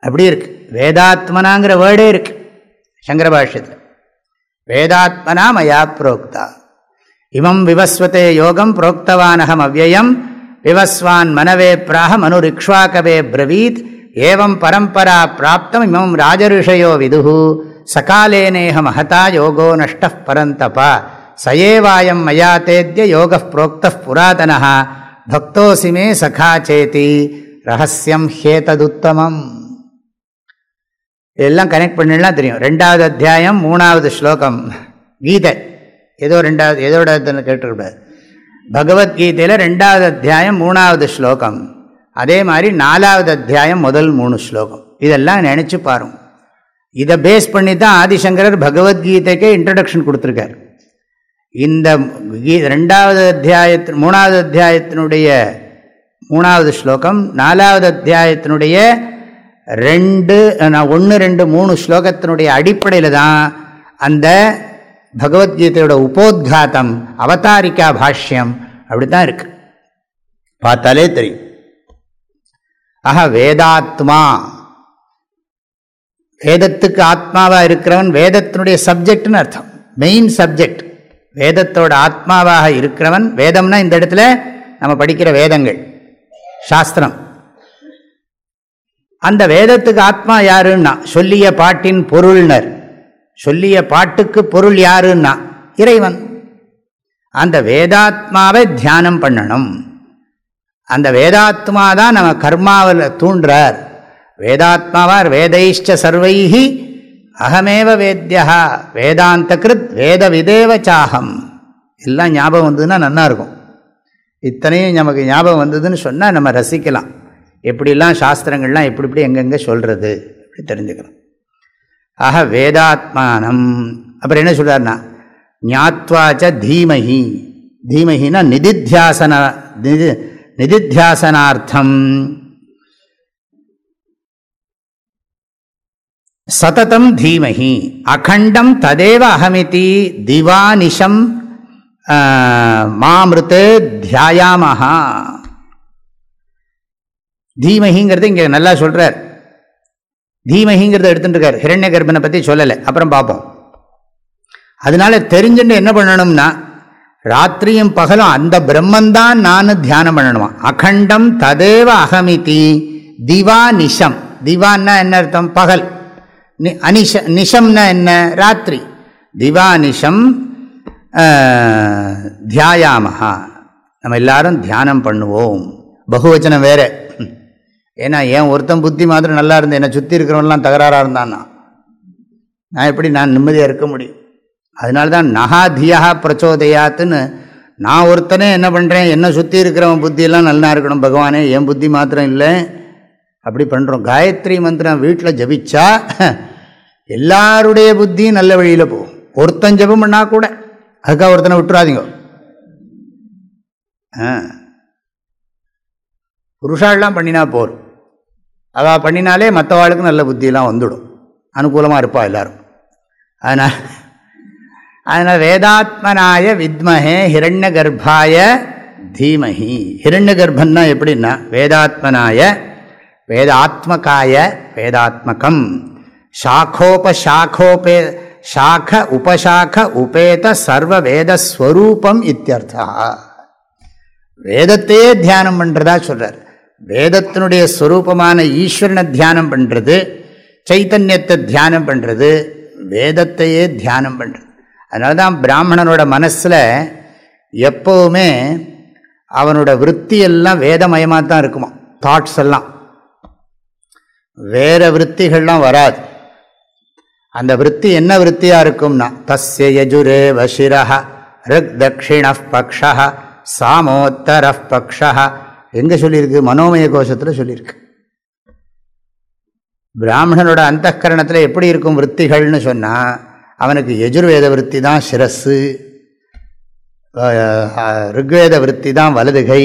அப்படி இருக்கு. வேதாத்மனாங்கிற வேர்டே இருக்கு. சங்கர பாஷ்யத்தில். வேதாத்மனா மயா புரோக்தா. இமம் விவஸ்வத்தே யோகம் புரோக்தவானகம் அவ்வயம் விவஸ்வான் மனவே பிராக மனுரிக்ஷ்வாகவே பிரவீத். ஏவம் பரம்பரா பிராப்தம் இமம் ராஜரிஷயோ விதுகு சகாலேனேக மகதா யோகோ நஷ்ட பரந்தபா. சயேவாயம் மயா தேத்திய யோக புரோக்த புராதனா பக்தோசிமே சகா சேதி. ரகசியம் ஹேததுத்தமம். இதெல்லாம் கனெக்ட் பண்ணலாம் தெரியும். ரெண்டாவது அத்தியாயம் மூணாவது ஸ்லோகம். கீதை. ஏதோ ரெண்டாவது எதோட கேட்டுக்கூடாது பகவத்கீதையில் ரெண்டாவது அத்தியாயம் மூணாவது ஸ்லோகம். அதே மாதிரி நாலாவது அத்தியாயம் முதல் மூணு ஸ்லோகம். இதெல்லாம் நினச்சி பாருங்க. இதை பேஸ் பண்ணி தான் ஆதிசங்கரர் பகவத்கீதைக்கே இன்ட்ரடக்ஷன் கொடுத்துருக்கார். இந்த கீ ரெண்டாவது அத்தியாயத்தின் மூணாவது அத்தியாயத்தினுடைய மூணாவது ஸ்லோகம் நாலாவது அத்தியாயத்தினுடைய ரெண்டு ஒன்று ரெண்டு மூணு ஸ்லோகத்தினுடைய அடிப்படையில் தான் அந்த பகவத்கீதையோட உபோத்காத்தம் அவதாரிக்கா பாஷ்யம் அப்படித்தான் இருக்கு. பார்த்தாலே தெரியும். ஆஹா வேதாத்மா. வேதத்துக்கு ஆத்மாவாக இருக்கிறவன் வேதத்தினுடைய சப்ஜெக்ட்னு அர்த்தம். மெயின் சப்ஜெக்ட் வேதத்தோட ஆத்மாவாக இருக்கிறவன் வேதம்னா இந்த இடத்துல நம்ம படிக்கிற வேதங்கள். சாஸ்திரம். அந்த வேதத்துக்கு ஆத்மா யாருன்னா? சொல்லிய பாட்டின் பொருள்னர். சொல்லிய பாட்டுக்கு பொருள் யாருன்னா? இறைவன். அந்த வேதாத்மாவை தியானம் பண்ணணும். அந்த வேதாத்மா தான் நம்ம கர்மாவில் தூண்டுறார். வேதாத்மாவார் வேதைஷ்ட சர்வைகி அகமேவ வேத்தியா வேதாந்த கிருத் வேத விதேவ சாகம் எல்லாம் ஞாபகம் வந்ததுன்னா நன்னாயிருக்கும் இத்தனையும் நமக்கு ஞாபகம் வந்ததுன்னு சொன்னால் நம்ம ரசிக்கலாம். எப்படிலாம் சாஸ்திரங்கள்லாம் எப்படி இப்படி எங்கெங்கே சொல்கிறது அப்படி தெரிஞ்சுக்கலாம். ஆக வேதாத்மானம். அப்புறம் என்ன சொல்கிறார்னா ஞாத்வாச்ச தீமஹி. தீமஹினா நிதித்தியாசன நிதி நிதித்தியாசனார்த்தம். சததம் தீமஹி அகண்டம் ததேவ அகமிதி திவானிஷம் மாமிருத்து தியாயாமஹா தீமஹிங்கிறது இங்கே நல்லா சொல்கிறார் தீமகிங்கிறத எடுத்துட்டுருக்கார். ஹிரண்ய கர்ப்பனை பற்றி சொல்லலை. அப்புறம் பார்ப்போம். அதனால தெரிஞ்சுட்டு என்ன பண்ணணும்னா ராத்திரியும் பகலும் அந்த பிரம்மந்தான் நான் தியானம் பண்ணணுமா? அகண்டம் ததேவ அகமிதி திவா நிஷம் திவான்னா என்ன அர்த்தம்? பகல். அனிஷ நிஷம்னா என்ன? ராத்திரி. திவானிஷம் தியாயாமஹா. நம்ம எல்லாரும் தியானம் பண்ணுவோம். பகுவச்சனம் வேற. ஏன்னா ஏன் ஒருத்தன் புத்தி மாத்திரம் நல்லா இருந்து என்னை சுற்றி இருக்கிறவன்லாம் தகராறாக இருந்தான்னா? நான் எப்படி நான் நிம்மதியாக இருக்க முடியும்? அதனால தான் நகாதியா பிரச்சோதயாத்துன்னு நான் ஒருத்தனே என்ன பண்ணுறேன் என்னை சுற்றி இருக்கிறவன் புத்தியெல்லாம் நல்லா இருக்கணும். பகவானே என் புத்தி மாத்திரம் இல்லை. அப்படி பண்ணுறோம் காயத்ரி மந்திரம் வீட்டில் ஜபிச்சா எல்லாருடைய புத்தியும் நல்ல வழியில் போகும். ஒருத்தன் ஜபம் பண்ணா கூட அதுக்காக ஒருத்தனை விட்டுறாதீங்க. ஆ. புருஷாலாம் பண்ணினா போரும் அவள் பண்ணினாலே மற்றவாளுக்கு நல்ல புத்தியெல்லாம் வந்துடும். அனுகூலமாக இருப்பா எல்லாரும். அதனால் அதனால் வேதாத்மனாய வித்மஹே ஹிரண்ய கர்ப்பாய தீமஹி. ஹிரண்ய கர்ப்பன்னா எப்படின்னா வேதாத்மனாய வேதாத்மகாய வேதாத்மகம். ஷாக்கோபஷாக்கோபே ஷாக்க உபசாக்க உபேத சர்வ வேதஸ்வரூபம் இத்தியர்த்தா. வேதத்தையே தியானம் பண்ணுறதா சொல்கிறார் வேதத்தினுடைய ஸ்வரூபமான ஈஸ்வரனை தியானம் பண்ணுறது சைத்தன்யத்தை தியானம் பண்ணுறது வேதத்தையே தியானம் பண்ணுறது அதனால தான் பிராமணனோட மனசில் எப்போவுமே அவனோட விற்பி எல்லாம் வேதமயமாக தான் இருக்குமா தாட்ஸ் எல்லாம். வேற விற்த்திகள்லாம் வராது. அந்த விற்பி என்ன விற்த்தியாக இருக்கும்னா தஸ்ய யஜுரே வசிரா ரிக் தட்சிண பக்ஷா சாமோத்தர பக்ஷா எங்கே சொல்லியிருக்கு? மனோமய கோஷத்தில் சொல்லியிருக்கு. பிராமணனோட அந்த கரணத்தில் எப்படி இருக்கும் விற்த்திகள்னு சொன்னால் அவனுக்கு எஜுர்வேத விற்பி தான் சிரஸ்ஸு ருக்வேத விற்பி தான் வலதுகை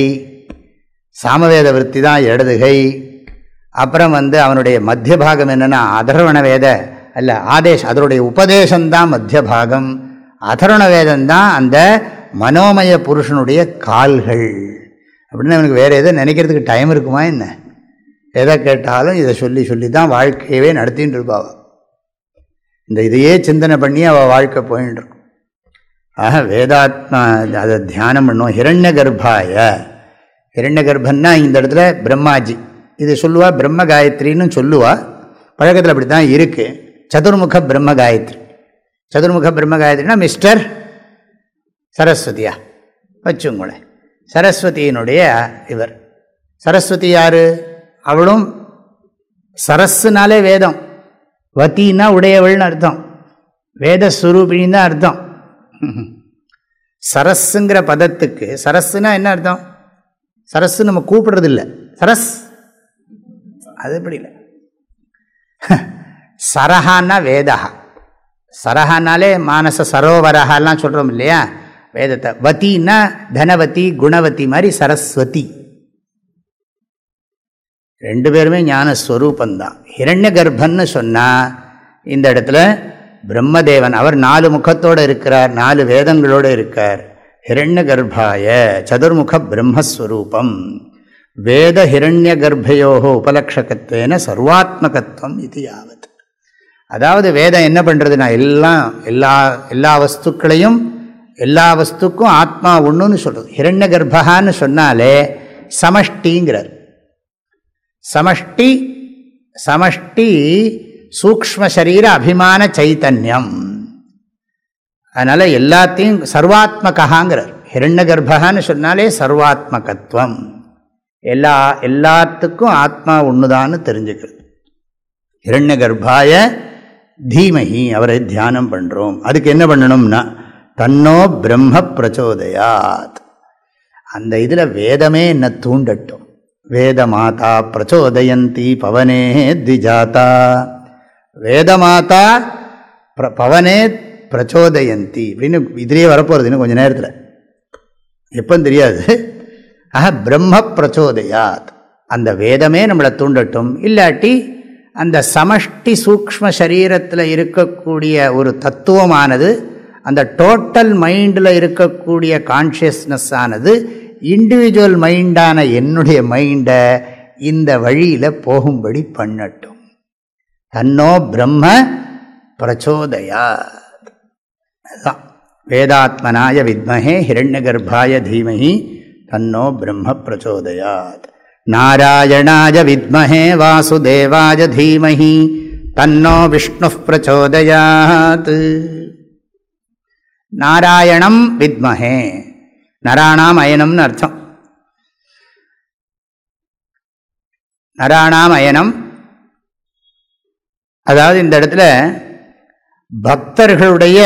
சாமவேத விற்பி தான் இடதுகை அப்புறம் வந்து அவனுடைய மத்திய பாகம் என்னென்னா அதர்வண வேத அல்ல ஆதேஷ் அதனுடைய உபதேசம்தான் மத்திய பாகம் அதர்வண வேதம்தான் அந்த மனோமய புருஷனுடைய கால்கள். அப்படின்னு அவனுக்கு வேறு எதை நினைக்கிறதுக்கு டைம் இருக்குமா என்ன? எதை கேட்டாலும் இதை சொல்லி சொல்லி தான் வாழ்க்கையவே நடத்தின்னு இருப்பாள் இந்த இதையே சிந்தனை பண்ணி அவள் வாழ்க்கை போயின்னு இருக்கும். ஆக வேதாத்மா அதை தியானம் பண்ணும். ஹிரண்ய கர்ப்பாய ஹிரண்ய கர்ப்பன்னா இந்த இடத்துல பிரம்மாஜி. இது சொல்லுவா பிரம்ம காயத்ரின்னு சொல்லுவா. பழக்கத்தில் அப்படி தான் இருக்குது சதுர்முக பிரம்ம காயத்ரி சதுர்முக பிரம்ம காயத்ரினா மிஸ்டர் சரஸ்வதியா? வச்சுங்களேன். சரஸ்வதியினுடைய இவர். சரஸ்வதி யார்? அவளும் சரஸ்னாலே வேதம். வத்தின்னா உடையவள்னு அர்த்தம். வேதஸ்வரூபின்னு தான் அர்த்தம். சரஸுங்கிற பதத்துக்கு சரஸ்னா என்ன அர்த்தம்? சரஸ் நம்ம கூப்பிடுறது இல்லை சரஸ் அது எப்படி இல்லை? சரஹான்னா வேதா. சரஹானாலே மானச சரோவரஹாலாம் சொல்கிறோம் இல்லையா? வேதத்தை. வத்தின்னா தனவதி குணவதி மாதிரி சரஸ்வதி. ரெண்டு பேருமே ஞானஸ்வரூபந்தான் ஹிரண்ய கர்ப்பன்னு சொன்னால் இந்த இடத்துல பிரம்மதேவன் அவர் நாலு முகத்தோடு இருக்கிறார் நாலு வேதங்களோடு இருக்கார். ஹிரண்ய கர்ப்பாய சதுர்முக பிரம்மஸ்வரூபம். வேத ஹிரண்ய கர்ப்பயோ உபலட்சகத்தேன சர்வாத்மகத்துவம் இது யாவத். அதாவது வேதம் என்ன பண்ணுறதுனா எல்லாம் எல்லா எல்லா வஸ்துக்களையும் எல்லா வஸ்துக்கும் ஆத்மா ஒன்றுன்னு சொல்கிறது ஹிரண்ய கர்ப்பகான்னு சொன்னாலே சமஷ்டிங்கிறார். சமஷ்டி சமஷ்டி சூக்ம சரீர அபிமான சைத்தன்யம் அதனால் எல்லாத்தையும் சர்வாத்மகாங்கிறார் ஹிரண்ய கர்ப்பகான்னு சொன்னாலே சர்வாத்மகத்துவம். எல்லா எல்லாத்துக்கும் ஆத்மா ஒன்றுதான்னு தெரிஞ்சுக்கிறது. இரண்ய கர்ப்பாய தீமஹி அவரை தியானம் பண்ணுறோம் அதுக்கு என்ன பண்ணணும்னா தன்னோ பிரம்ம பிரச்சோதயாத். அந்த இதில் வேதமே என்ன தூண்டட்டும். வேத மாதா பிரச்சோதயந்தி பவனே திஜாத்தா வேதமாதா பிர பவனே பிரச்சோதயந்தி. அப்படின்னு இதுலேயே வரப்போகிறது இன்னும் கொஞ்சம் நேரத்தில். எப்போ தெரியாது. ஆக பிரம்ம பிரச்சோதயாத். அந்த வேதமே நம்மளை தூண்டட்டும். இல்லாட்டி அந்த சமஷ்டி சூக்ம சரீரத்தில் இருக்கக்கூடிய ஒரு தத்துவமானது அந்த டோட்டல் மைண்டில் இருக்கக்கூடிய கான்ஷியஸ்னஸ் ஆனது இண்டிவிஜுவல் மைண்டான என்னுடைய மைண்டை இந்த வழியில் போகும்படி பண்ணட்டும். தன்னோ பிரம்ம பிரச்சோதயா அதுதான். வேதாத்மனாய வித்மஹே ஹிரண்யகர்ப்பாய தீமஹி தன்னோ பிரம்ம பிரச்சோதயாத் நாராயணாய வித்மஹே வாசுதேவாய தீமஹி தன்னோ விஷ்ணு பிரச்சோதயாத் நாராயணம் வித்மஹே நராணாம் அயனம்னு அர்த்தம் நராணாம் அயனம் அதாவது இந்த இடத்துல பக்தர்களுடைய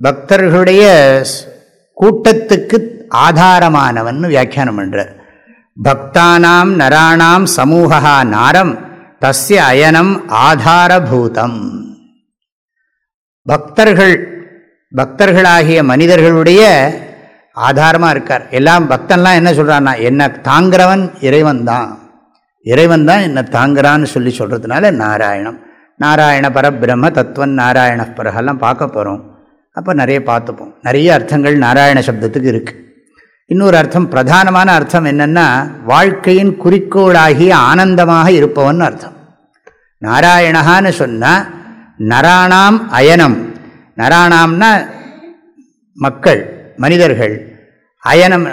பக்தர்களுடைய கூட்டத்துக்கு ஆதாரமானவன் வியாக்கியானம் பண்றார். பக்தானாம் நராணாம் சமூகா நாரம் தஸ்ய அயனம் ஆதாரபூதம். பக்தர்கள் பக்தர்களாகிய மனிதர்களுடைய ஆதாரமாக இருக்கார். எல்லாம் பக்தன்லாம் என்ன சொல்கிறான்னா என்னை தாங்கிறவன் இறைவன் தான். இறைவன் தான் என்னை தாங்குறான்னு சொல்லி சொல்கிறதுனால நாராயணம். நாராயண பரபிரம்ம தத்துவன் நாராயண பரகெல்லாம் பார்க்க போகிறோம் அப்போ நிறைய பார்த்துப்போம். நிறைய அர்த்தங்கள் நாராயண சப்தத்துக்கு இருக்குது இன்னொரு அர்த்தம் பிரதானமான அர்த்தம் என்னென்னா வாழ்க்கையின் குறிக்கோளாகி ஆனந்தமாக இருப்பவன் அர்த்தம். நாராயணகான்னு சொன்னால் நராணாம் அயனம். நராணாம்னா மக்கள் மனிதர்கள். அயனம்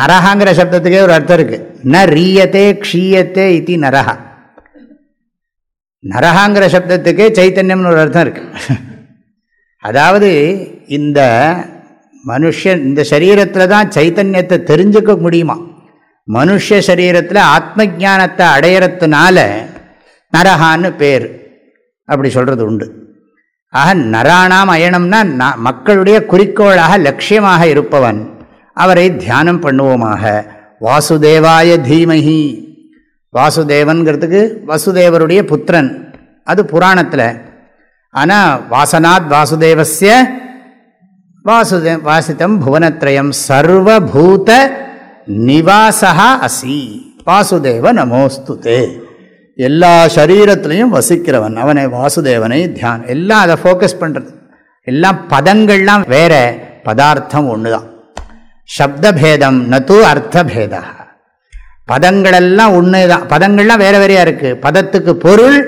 நரகாங்கிற சப்தத்துக்கே ஒரு அர்த்தம் இருக்குது ந ரீயத்தே க்ஷீயத்தே இது நரகா நரகாங்கிற சப்தத்துக்கே சைத்தன்யம்னு ஒரு அர்த்தம் இருக்கு. அதாவது இந்த மனுஷன் இந்த சரீரத்தில் தான் சைத்தன்யத்தை தெரிஞ்சுக்க முடியுமா? மனுஷ சரீரத்தில் ஆத்ம ஜானத்தை அடையிறதுனால நரகான்னு பேர். அப்படி சொல்கிறது உண்டு. ஆக நராணாம் அயனம்னா மக்களுடைய குறிக்கோளாக லட்சியமாக இருப்பவன். அவரை தியானம் பண்ணுவோமாக. வாசுதேவாய தீமகி வாசுதேவன்கிறதுக்கு வசுதேவருடைய புத்திரன். அது புராணத்தில். ஆனால் வாசனாத் வாசுதேவசிய வாசுதே வாசித்தம் புவனத்ரயம் சர்வபூத நிவாசா அசி. வாசுதேவ நமோஸ்துதே. எல்லா சரீரத்திலையும் வசிக்கிறவன் அவனை வாசுதேவனை தியான். எல்லாம் அதை ஃபோக்கஸ் பண்ணுறது எல்லாம் பதங்கள்லாம் வேற பதார்த்தம் ஒன்று தான் சப்தபேதம் நது அர்த்தபேதா. பதங்களெல்லாம் ஒன்று தான் பதங்கள்லாம் வேறு வேறையாக இருக்குது பதத்துக்கு பொருள்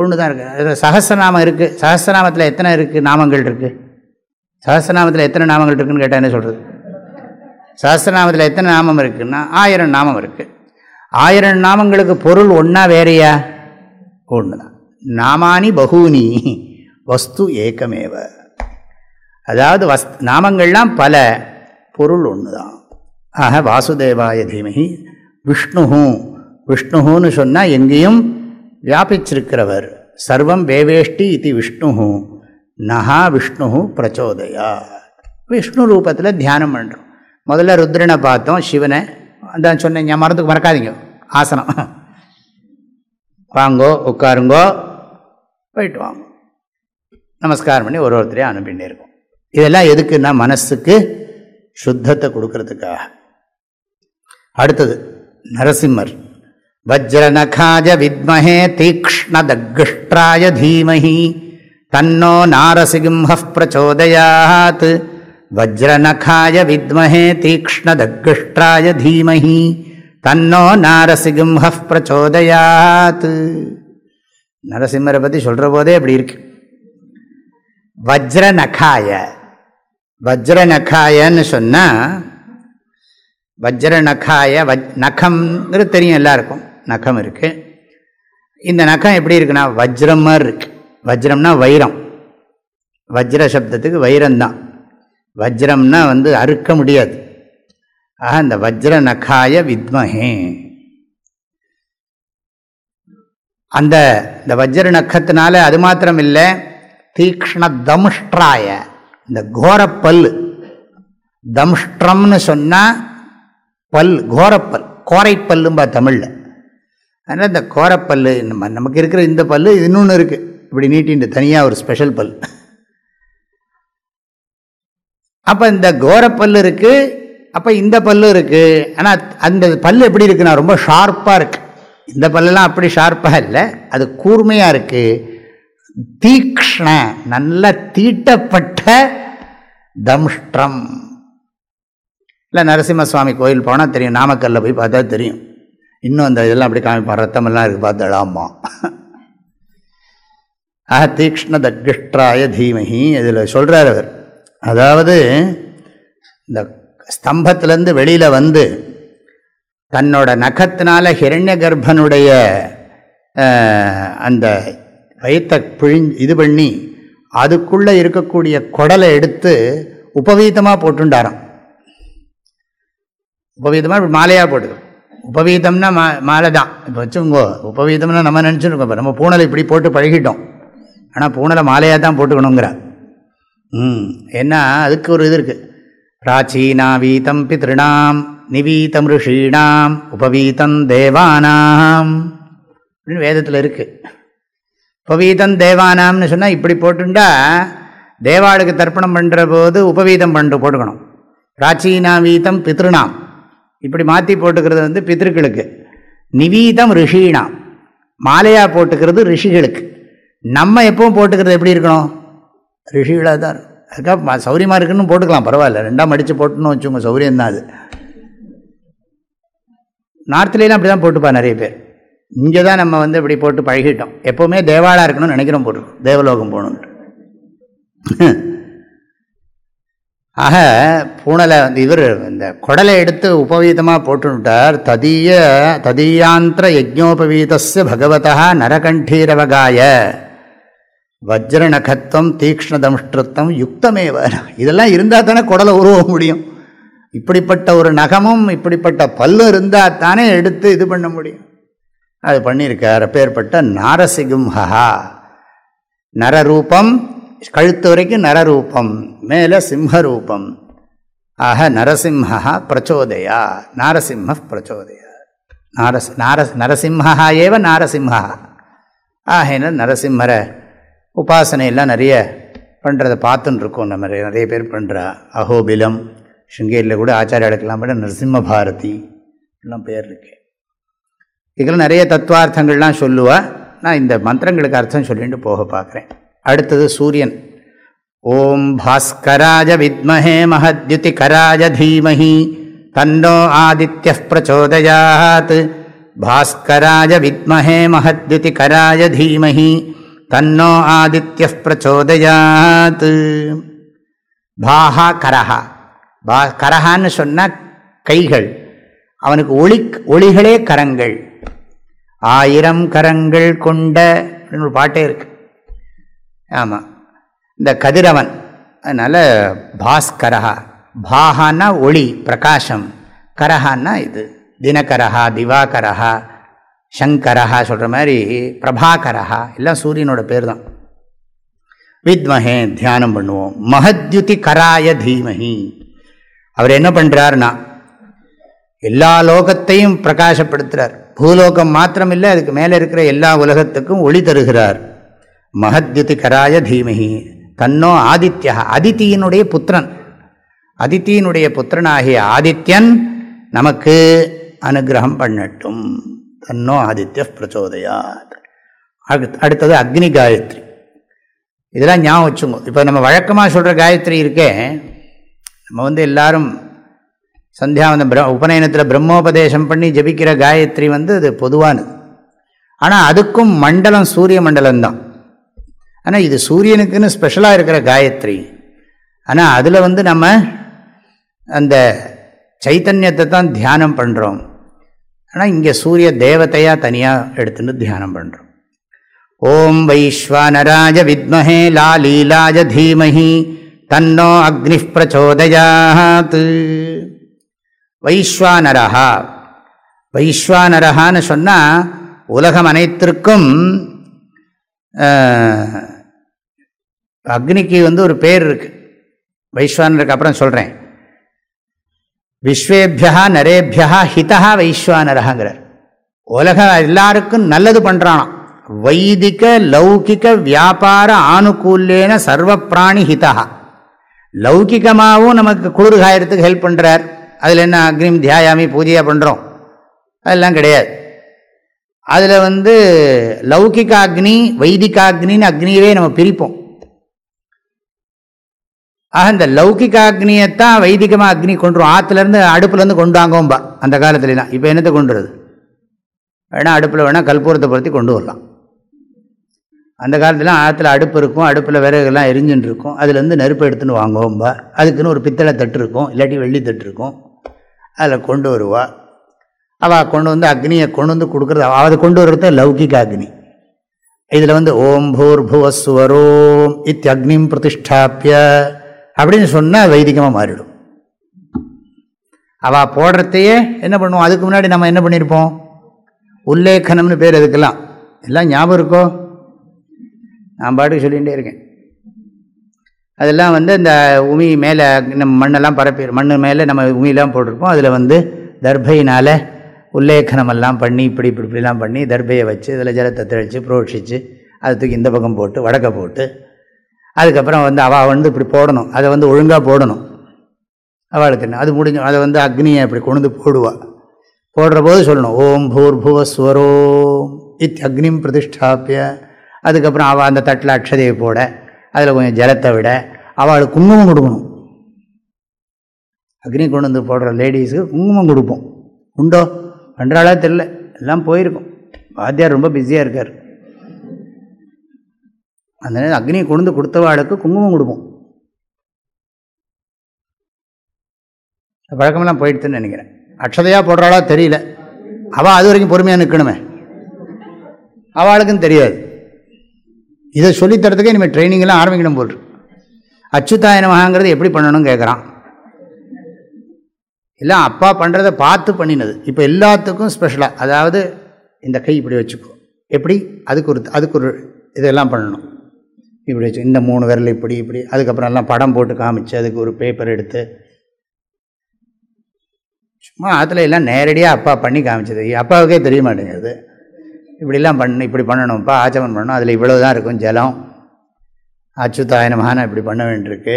ஒன்று தான் இருக்குது சகசிரநாமம் இருக்குது சகசிரநாமத்தில் எத்தனை இருக்குது நாமங்கள் இருக்குது சகசிரநாமத்தில் எத்தனை நாமங்கள் இருக்குதுன்னு கேட்டால் என்ன சொல்கிறது சகசிரநாமத்தில் எத்தனை நாமம் இருக்குன்னா ஆயிரம் நாமம் இருக்குது ஆயிரம் நாமங்களுக்கு பொருள் ஒன்றா வேறையா? ஒன்று தான் நாமானி பகூனி வஸ்து ஏக்கமேவ அதாவது வஸ் நாமங்கள்லாம் பல பொருள் ஒன்று தான் ஆக வாசுதேவாய தீமகி விஷ்ணு விஷ்ணுன்னு சொன்னால் எங்கேயும் வியாபிச்சிருக்கிறவர். சர்வம் வேவேஷ்டி இது விஷ்ணு நகா விஷ்ணு பிரச்சோதயா. விஷ்ணு ரூபத்தில் தியானம் பண்ணுறோம் முதல்ல ருத்ரனை பார்த்தோம் சிவனை. அதான் சொன்னேன் என் மரத்துக்கு மறக்காதீங்க. ஆசனம். வாங்கோ உட்காருங்கோ. போயிட்டு வாங்க. நமஸ்காரம் பண்ணி ஒரு ஒருத்தரையும் அனுப்பிகிட்டே இருக்கோம். இதெல்லாம் எதுக்குன்னா மனசுக்கு சுத்தத்தை கொடுக்கறதுக்காக. அடுத்தது நரசிம்மர். வஜ்ரநகாஜ வித்மஹே தீக்ஷ்ண தீக்ஷ்ணதக்ஷ்ட்ராய தீமஹி தன்னோ நாரசிம்ஹ பிரச்சோதயாத் வஜ்ரநகாய வித்மஹே தீக்ஷ்ணதக்ஷ்டாய தீமஹி தன்னோ நாரசிம்ஹ பிரச்சோதயாத் நரசிம்மரை பற்றி சொல்கிற போதே அப்படி இருக்கு வஜ்ரநகாய வஜ்ரநகாயன்னு சொன்னால் வஜ்ரநகாய வஜ் நகம்ங்கிறது தெரியும் எல்லாருக்கும் நகம் இருக்குது இந்த நகம் எப்படி இருக்குன்னா வஜ்ரமாக இருக்குது வஜ்ரம்னா வைரம். வஜ்ர சப்தத்துக்கு வைரம்தான் வஜ்ரம்னா வந்து அறுக்க முடியாது. ஆக இந்த வஜ்ர நகாய வித்மஹே. அந்த இந்த வஜ்ர நக்கத்தினால அது மாத்திரம் இல்லை தீக்ஷ்ண தம்ஷ்ட்ராய இந்த கோரப்பல் தம்ஷ்ட்ரம்னு சொன்னால் பல் கோரப்பல் கோரைப்பல்லும்பா தமிழில். அதனால் இந்த கோரப்பல் நம்ம நமக்கு இருக்கிற இந்த பல் இன்னொன்று இருக்குது இப்படி நீட்டின்னு தனியாக ஒரு ஸ்பெஷல் பல். அப்போ இந்த கோரப்பல் இருக்குது அப்போ இந்த பல்லு இருக்குது ஆனால் அந்த பல் எப்படி இருக்குன்னா ரொம்ப ஷார்ப்பாக இருக்குது இந்த பல்லெல்லாம் அப்படி ஷார்ப்பாக இல்லை அது கூர்மையாக இருக்குது தீக்ஷ்ண நல்ல தீட்டப்பட்ட தம்ஷ்டம். இல்லை நரசிம்ம சுவாமி கோயில் போனால் தெரியும் நாமக்கல்லில் போய் பார்த்தா தெரியும். இன்னும் அந்த இதெல்லாம் அப்படி காமிப்பான் ரத்தமெல்லாம் இருக்குது பார்த்தாடாமா ஆஹ தீக்ஷ்ண தட்கிஷ்டாய தீமகி இதில் சொல்கிறார் அவர். அதாவது இந்த ஸ்தம்பத்திலேருந்து வெளியில் வந்து தன்னோட நகத்தினால ஹிரண்ய கர்ப்பனுடைய அந்த வயிற்றை பிழி இது பண்ணி அதுக்குள்ளே இருக்கக்கூடிய குடலை எடுத்து உபவீதமாக போட்டுண்டாராம். உபவீதமாக இப்படி மாலையாக போடுது. உபவீதம்னா மா மாலை தான் இப்போ வச்சுக்கோங்க உபவீதம்னா நம்ம நினச்சிருக்கோம் இப்போ நம்ம பூனலை இப்படி போட்டு பழகிட்டோம். ஆனால் பூனலை மாலையாக தான் போட்டுக்கணுங்கிறா ம் ஏன்னா அதுக்கு ஒரு இது இருக்குது பிராச்சீனா வீதம் பித்ருணாம் நிவீதம் ரிஷீணாம் உபவீதம் தேவானாம் அப்படின்னு வேதத்தில் இருக்குது உபவீதம் தேவானாம்னு சொன்னால் இப்படி போட்டுண்டா தேவாளுக்கு தர்ப்பணம் பண்ணுற போது உபவீதம் பண்ணு போட்டுக்கணும். பிராச்சீனாவீதம் பித்ருணாம் இப்படி மாற்றி போட்டுக்கிறது வந்து பித்திருக்களுக்கு நிவீதம் ரிஷீனாம் மாலையாக போட்டுக்கிறது ரிஷிகளுக்கு. நம்ம எப்பவும் போட்டுக்கிறது எப்படி இருக்கணும்? ரிஷிகளாக தான் இருக்கும். அதுக்காக சௌரியமாக இருக்குன்னு போட்டுக்கலாம் பரவாயில்ல. ரெண்டாம் மடித்து போட்டுன்னு வச்சுங்க சௌரியம் தான் அது. நார்த்லேலாம் அப்படி தான் போட்டுப்பா நிறைய பேர். இங்கே தான் நம்ம வந்து இப்படி போட்டு பழகிட்டோம். எப்போவுமே தேவாலாக இருக்கணும்னு நினைக்கிறோம் போட்டுருக்கோம் தேவலோகம் போகணுன்ட்டு ஆக பூனலை வந்து இவர் இந்த குடலை எடுத்து உபவீதமாக போட்டுட்டார் ததீய ததீயாந்திர யஜ்னோபவீதஸ் பகவதா நரகண்டீரவகாய. வஜ்ரநகத்துவம் தீக்ஷ்ணதம்ஷ்டத்துவம் யுக்தமேவ. இதெல்லாம் இருந்தால் தானே குடலை உருவ முடியும். இப்படிப்பட்ட ஒரு நகமும் இப்படிப்பட்ட பல்லு இருந்தால் தானே எடுத்து இது பண்ண முடியும். அது பண்ணியிருக்கார். அப்பேற்பட்ட நாரசிகும்ஹா நரரூபம் கழுத்து வரைக்கும் நரரூபம் மேலே சிம்ஹரூபம். ஆக நரசிம்ஹா பிரச்சோதயா நாரசிம்ம பிரச்சோதயா. நாரஸ் நாரஸ் நரசிம்ஹா ஏவ நாரசிம்ஹா. ஆகையினால் நரசிம்மரை உபாசனையெல்லாம் நிறைய பண்ணுறதை பார்த்துன்னு இருக்கோம் நம்ம. நிறைய பேர் பண்ணுறா அஹோபிலம் ஷிங்கேரியில் கூட ஆச்சாரியாளுக்கெல்லாம் கூட நரசிம்ம பாரதி எல்லாம் பேர் இருக்கு. இதெல்லாம் நிறைய தத்துவார்த்தங்கள்லாம் சொல்லுவா. நான் இந்த மந்திரங்களுக்கு அர்த்தம் சொல்லிட்டு போக பார்க்குறேன். அடுத்தது சூரியன். ஓம் பாஸ்கராஜ வித்மஹே மஹத்யுதிகராஜ தீமஹி தன்னோ ஆதித்ய பிரச்சோதயாத். பாஸ்கராஜ வித்மஹே மஹத்யுதிகராஜ தீமஹி தன்னோ ஆதித்ய பிரச்சோதயாத் பாஹா கரஹா பா கரஹான்னு சொன்னால் கைகள் அவனுக்கு ஒளி ஒளிகளே கரங்கள் ஆயிரம் கரங்கள் கொண்ட அப்படின்னு ஒரு பாட்டே இருக்கு ஆமாம் இந்த கதிரவன் அதனால் பாஸ்கரஹா பாகான்னா ஒளி பிரகாசம் கரஹான்னா இது தினகரஹா திவாகரஹா சங்கரஹா சொல்கிற மாதிரி பிரபாகரஹா எல்லாம் சூரியனோட பேர் தான் வித்மஹே தியானம் பண்ணுவோம். மகத்யுதி கராய தீமஹி. அவர் என்ன பண்ணுறாருனா எல்லா லோகத்தையும் பிரகாசப்படுத்துகிறார் பூலோகம் மாத்திரம் இல்லை அதுக்கு மேலே இருக்கிற எல்லா உலகத்துக்கும் ஒளி தருகிறார். மகத்யுதி கராய தீமஹி. தன்னோ ஆதித்யா அதித்தியினுடைய புத்திரன். அதித்தியினுடைய புத்திரனாகிய ஆதித்யன் நமக்கு அனுகிரகம் பண்ணட்டும். தன்னோ ஆதித்ய பிரச்சோதயாத் அடுத்தது அக்னி காயத்ரி இதெல்லாம் ஞாபகம் வச்சுங்க இப்போ நம்ம வழக்கமாக சொல்கிற காயத்ரி இருக்கே நம்ம வந்து எல்லாரும் சந்தியாவந்தம் பிர உபநயனத்தில் பிரம்மோபதேசம் பண்ணி ஜபிக்கிற காயத்ரி வந்து அது பொதுவானது ஆனால் அதுக்கும் மண்டலம் சூரிய மண்டலம் தான் ஆனால் இது சூரியனுக்குன்னு ஸ்பெஷலாக இருக்கிற காயத்ரி ஆனால் அதில் வந்து நம்ம அந்த சைத்தன்யத்தை தான் தியானம் பண்ணுறோம் ஆனால் இங்கே சூரிய தேவத்தையாக தனியாக எடுத்துன்னு தியானம் பண்ணுறோம் ஓம் வைஸ்வானராஜ வித்மஹே லாலீலாஜ தீமஹி தன்னோ அக்னி பிரச்சோதயாத். வைஸ்வானரஹா. வைஸ்வானரஹான்னு சொன்னால் உலகம் அனைத்திற்கும் அக்னிக்கு வந்து ஒரு பேர் இருக்கு. வைஸ்வானருக்கு அப்புறம் சொல்கிறேன் விஸ்வேபியா நரேபியா ஹிதா வைஸ்வானரகங்கிறார் உலக எல்லாருக்கும் நல்லது பண்ணுறானாம் வைதிக லௌகிக வியாபார ஆணுகூல்யேன சர்வ பிராணி ஹிதா லௌகிகமாகவும் நமக்கு குளிர் காயறதுக்கு ஹெல்ப் பண்ணுறார் அதில் என்ன அக்னிம் தியாயாமி பூஜையாக பண்ணுறோம் அதெல்லாம் கிடையாது. அதில் வந்து லௌகிக அக்னி வைதிகாக்னின்னு அக்னியவே நம்ம பிரிப்போம். ஆக இந்த லௌகிக அக்னியைத்தான் வைதிகமாக அக்னி கொண்டுரும் ஆற்றுலேருந்து அடுப்புலேருந்து கொண்டாங்கோம்பா அந்த காலத்துலாம் இப்போ என்னத்தை கொண்டுறது வேணால் அடுப்பில் வேணால் கற்பூரத்தை பொருத்தி கொண்டு வரலாம். அந்த காலத்துலாம் ஆற்றுல அடுப்பு இருக்கும் அடுப்பில் விறகுலாம் எரிஞ்சுட்டு இருக்கும் அதுலேருந்து நெருப்பு எடுத்துன்னு வாங்குவோம்பா அதுக்குன்னு ஒரு பித்தளை தட்டு இருக்கும் இல்லாட்டி வெள்ளி தட்டு இருக்கும். அதில் கொண்டு வருவா. அவள் கொண்டு வந்து அக்னியை கொண்டு வந்து கொடுக்குறது அதை கொண்டு வர்றது லௌகிக அக்னி இதில் வந்து ஓம் பூர்புவஸ்வரோம் இத்தி அக்னிம் பிரதிஷ்டாப்பிய அப்படின்னு சொன்னால் வைதிகமாக மாறிடும். அவள் போடுறதையே என்ன பண்ணுவோம்? அதுக்கு முன்னாடி நம்ம என்ன பண்ணியிருப்போம் உல்லேಖனம்னு பேர் அதுக்கெல்லாம். எல்லாம் ஞாபகம் இருக்கோ? நான் பாட்டுக்கு சொல்லிகிட்டே இருக்கேன். அதெல்லாம் வந்து இந்த உமி மேலே நம்ம மண்ணெல்லாம் பரப்பி மண் மேலே நம்ம உமியெல்லாம் போட்டிருப்போம். அதில் வந்து தர்பையினால் உல்லேಖனமெல்லாம் பண்ணி இப்படி இப்படி இப்படிலாம் பண்ணி தர்பையை வச்சு இதில் ஜலத்தை தெளித்து புரோட்சித்து அதை தூக்கி இந்த பக்கம் போட்டு வடக்க போட்டு அதுக்கப்புறம் வந்து அவள் வந்து இப்படி போடணும். அதை வந்து ஒழுங்காக போடணும். அவளுக்கு என்ன? அது முடிஞ்சு அதை வந்து அக்னியை இப்படி கொண்டு போடுவாள் போடுற போது சொல்லணும் ஓம் பூர் புவஸ்வரோம் இத் அக்னிம் பிரதிஷ்டாப்பிய அதுக்கப்புறம் அவள் அந்த தட்டில் அக்ஷதையை போட அதில் கொஞ்சம் ஜலத்தை விட அவளுக்கு குங்குமம் கொடுக்கணும். அக்னி கொண்டு வந்து போடுற லேடிஸுக்கு குங்குமம் கொடுப்போம். உண்டோ? பண்ணுறாளா தெரில எல்லாம் போயிருக்கும். வாத்தியார் ரொம்ப பிஸியாக இருக்கார். அந்த நேரம் அக்னி கொண்டு கொடுத்தவாளுக்கு குங்குமம் கொடுப்போம். பழக்கமெல்லாம் போயிடுதுன்னு நினைக்கிறேன். அக்ஷதையாக போடுறாளா தெரியல. அவள் அது வரைக்கும் பொறுமையாக நிற்கணுமே அவளுக்கும் தெரியாது. இதை சொல்லித்தரத்துக்கே இனிமேல் ட்ரைனிங்லாம் ஆரம்பிக்கணும் போல் அச்சுத்தாயனமாகங்கிறது எப்படி பண்ணணும்னு கேட்குறான் இல்லை அப்பா பண்ணுறதை பார்த்து பண்ணினது. இப்போ எல்லாத்துக்கும் ஸ்பெஷலாக அதாவது இந்த கை இப்படி வச்சுக்கோ. எப்படி? அதுக்கு ஒரு அதுக்கு ஒரு இதெல்லாம் பண்ணணும். இப்படி இந்த மூணு விரல் இப்படி இப்படி அதுக்கப்புறம் எல்லாம் படம் போட்டு காமிச்சு அதுக்கு ஒரு பேப்பர் எடுத்து. சும்மா அதில் எல்லாம் நேரடியாக அப்பா பண்ணி காமிச்சது. அப்பாவுக்கே தெரிய மாட்டேங்குது. இப்படிலாம் பண்ணு இப்படி பண்ணணும்ப்பா ஆச்சமன் பண்ணணும் அதில் இவ்வளோ தான் இருக்கும் ஜலம். அச்சுத்தாயனமான இப்படி பண்ண வேண்டியிருக்கு.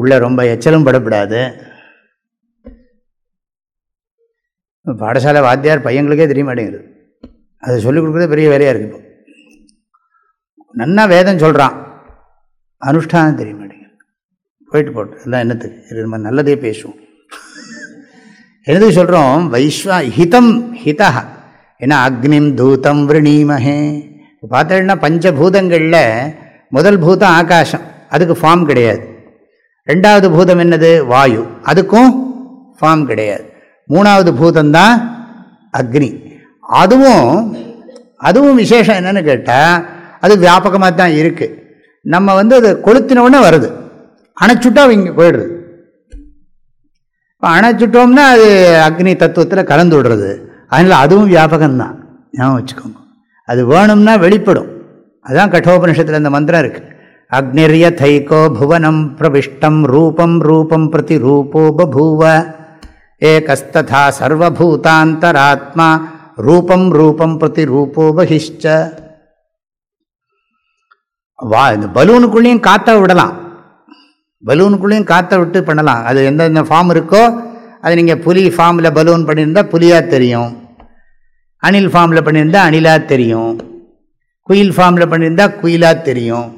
உள்ளே ரொம்ப எச்சலும் படப்படாது. பாடசாலை வாத்தியார் பையங்களுக்கே தெரிய மாட்டேங்குது. அதை சொல்லிக் கொடுக்குறது பெரிய வேலையாக இருக்குது இப்போ. நன்னா வேதம் சொல்கிறான் அனுஷ்டானம் தெரிய மாட்டேங்குது போயிட்டு போட்டு எல்லாம் என்னத்துக்கு? இது நம்ம நல்லதே பேசுவோம். என்னது சொல்கிறோம் வைஸ்வா ஹிதம் ஹிதா ஏன்னா அக்னிம் தூதம் விரணீமஹே. இப்போ பார்த்தீங்கன்னா பஞ்சபூதங்களில் முதல் பூதம் ஆகாசம். அதுக்கு ஃபார்ம் கிடையாது. ரெண்டாவது பூதம் என்னது? வாயு. அதுக்கும் ஃபார்ம் கிடையாது. மூணாவது பூதம்தான் அக்னி. அதுவும் அதுவும் விசேஷம் என்னன்னு கேட்டால் அது வியாபகமாக தான் இருக்குது நம்ம வந்து அது கொளுத்தினவுடனே வருது. அணைச்சுட்டா இங்கே போயிடுறது இப்போ அணைச்சுட்டோம்னா அது அக்னி தத்துவத்தில் கலந்து விடுறது. அதனால் அதுவும் வியாபகம்தான். ஞாபகம் வச்சுக்கோங்க. அது வேணும்னா வெளிப்படும். அதுதான் கட்டோபனிஷத்தில் இந்த மந்திரம் இருக்குது அக்னிரிய தைகோ புவனம் பிரவிஷ்டம் ரூபம் ரூபம் பிரதி ரூபோ பபூவ. ஏகஸ்ததா சர்வபூதாந்தராத்மா ரூபம் ரூபம் பிரதி ரூபோ பகிஷ்ட வா இந்த பலூனுக்குள்ளேயும் காற்ற விடலாம். பலூனுக்குள்ளேயும் காற்ற விட்டு பண்ணலாம். அது எந்தெந்த ஃபார்ம் இருக்கோ அது நீங்கள் புலி ஃபார்மில் பலூன் பண்ணியிருந்தால் புலியாக தெரியும். அணில் ஃபார்மில் பண்ணியிருந்தால் அணிலாக தெரியும். குயில் ஃபார்மில் பண்ணியிருந்தால் குயிலாக தெரியும்.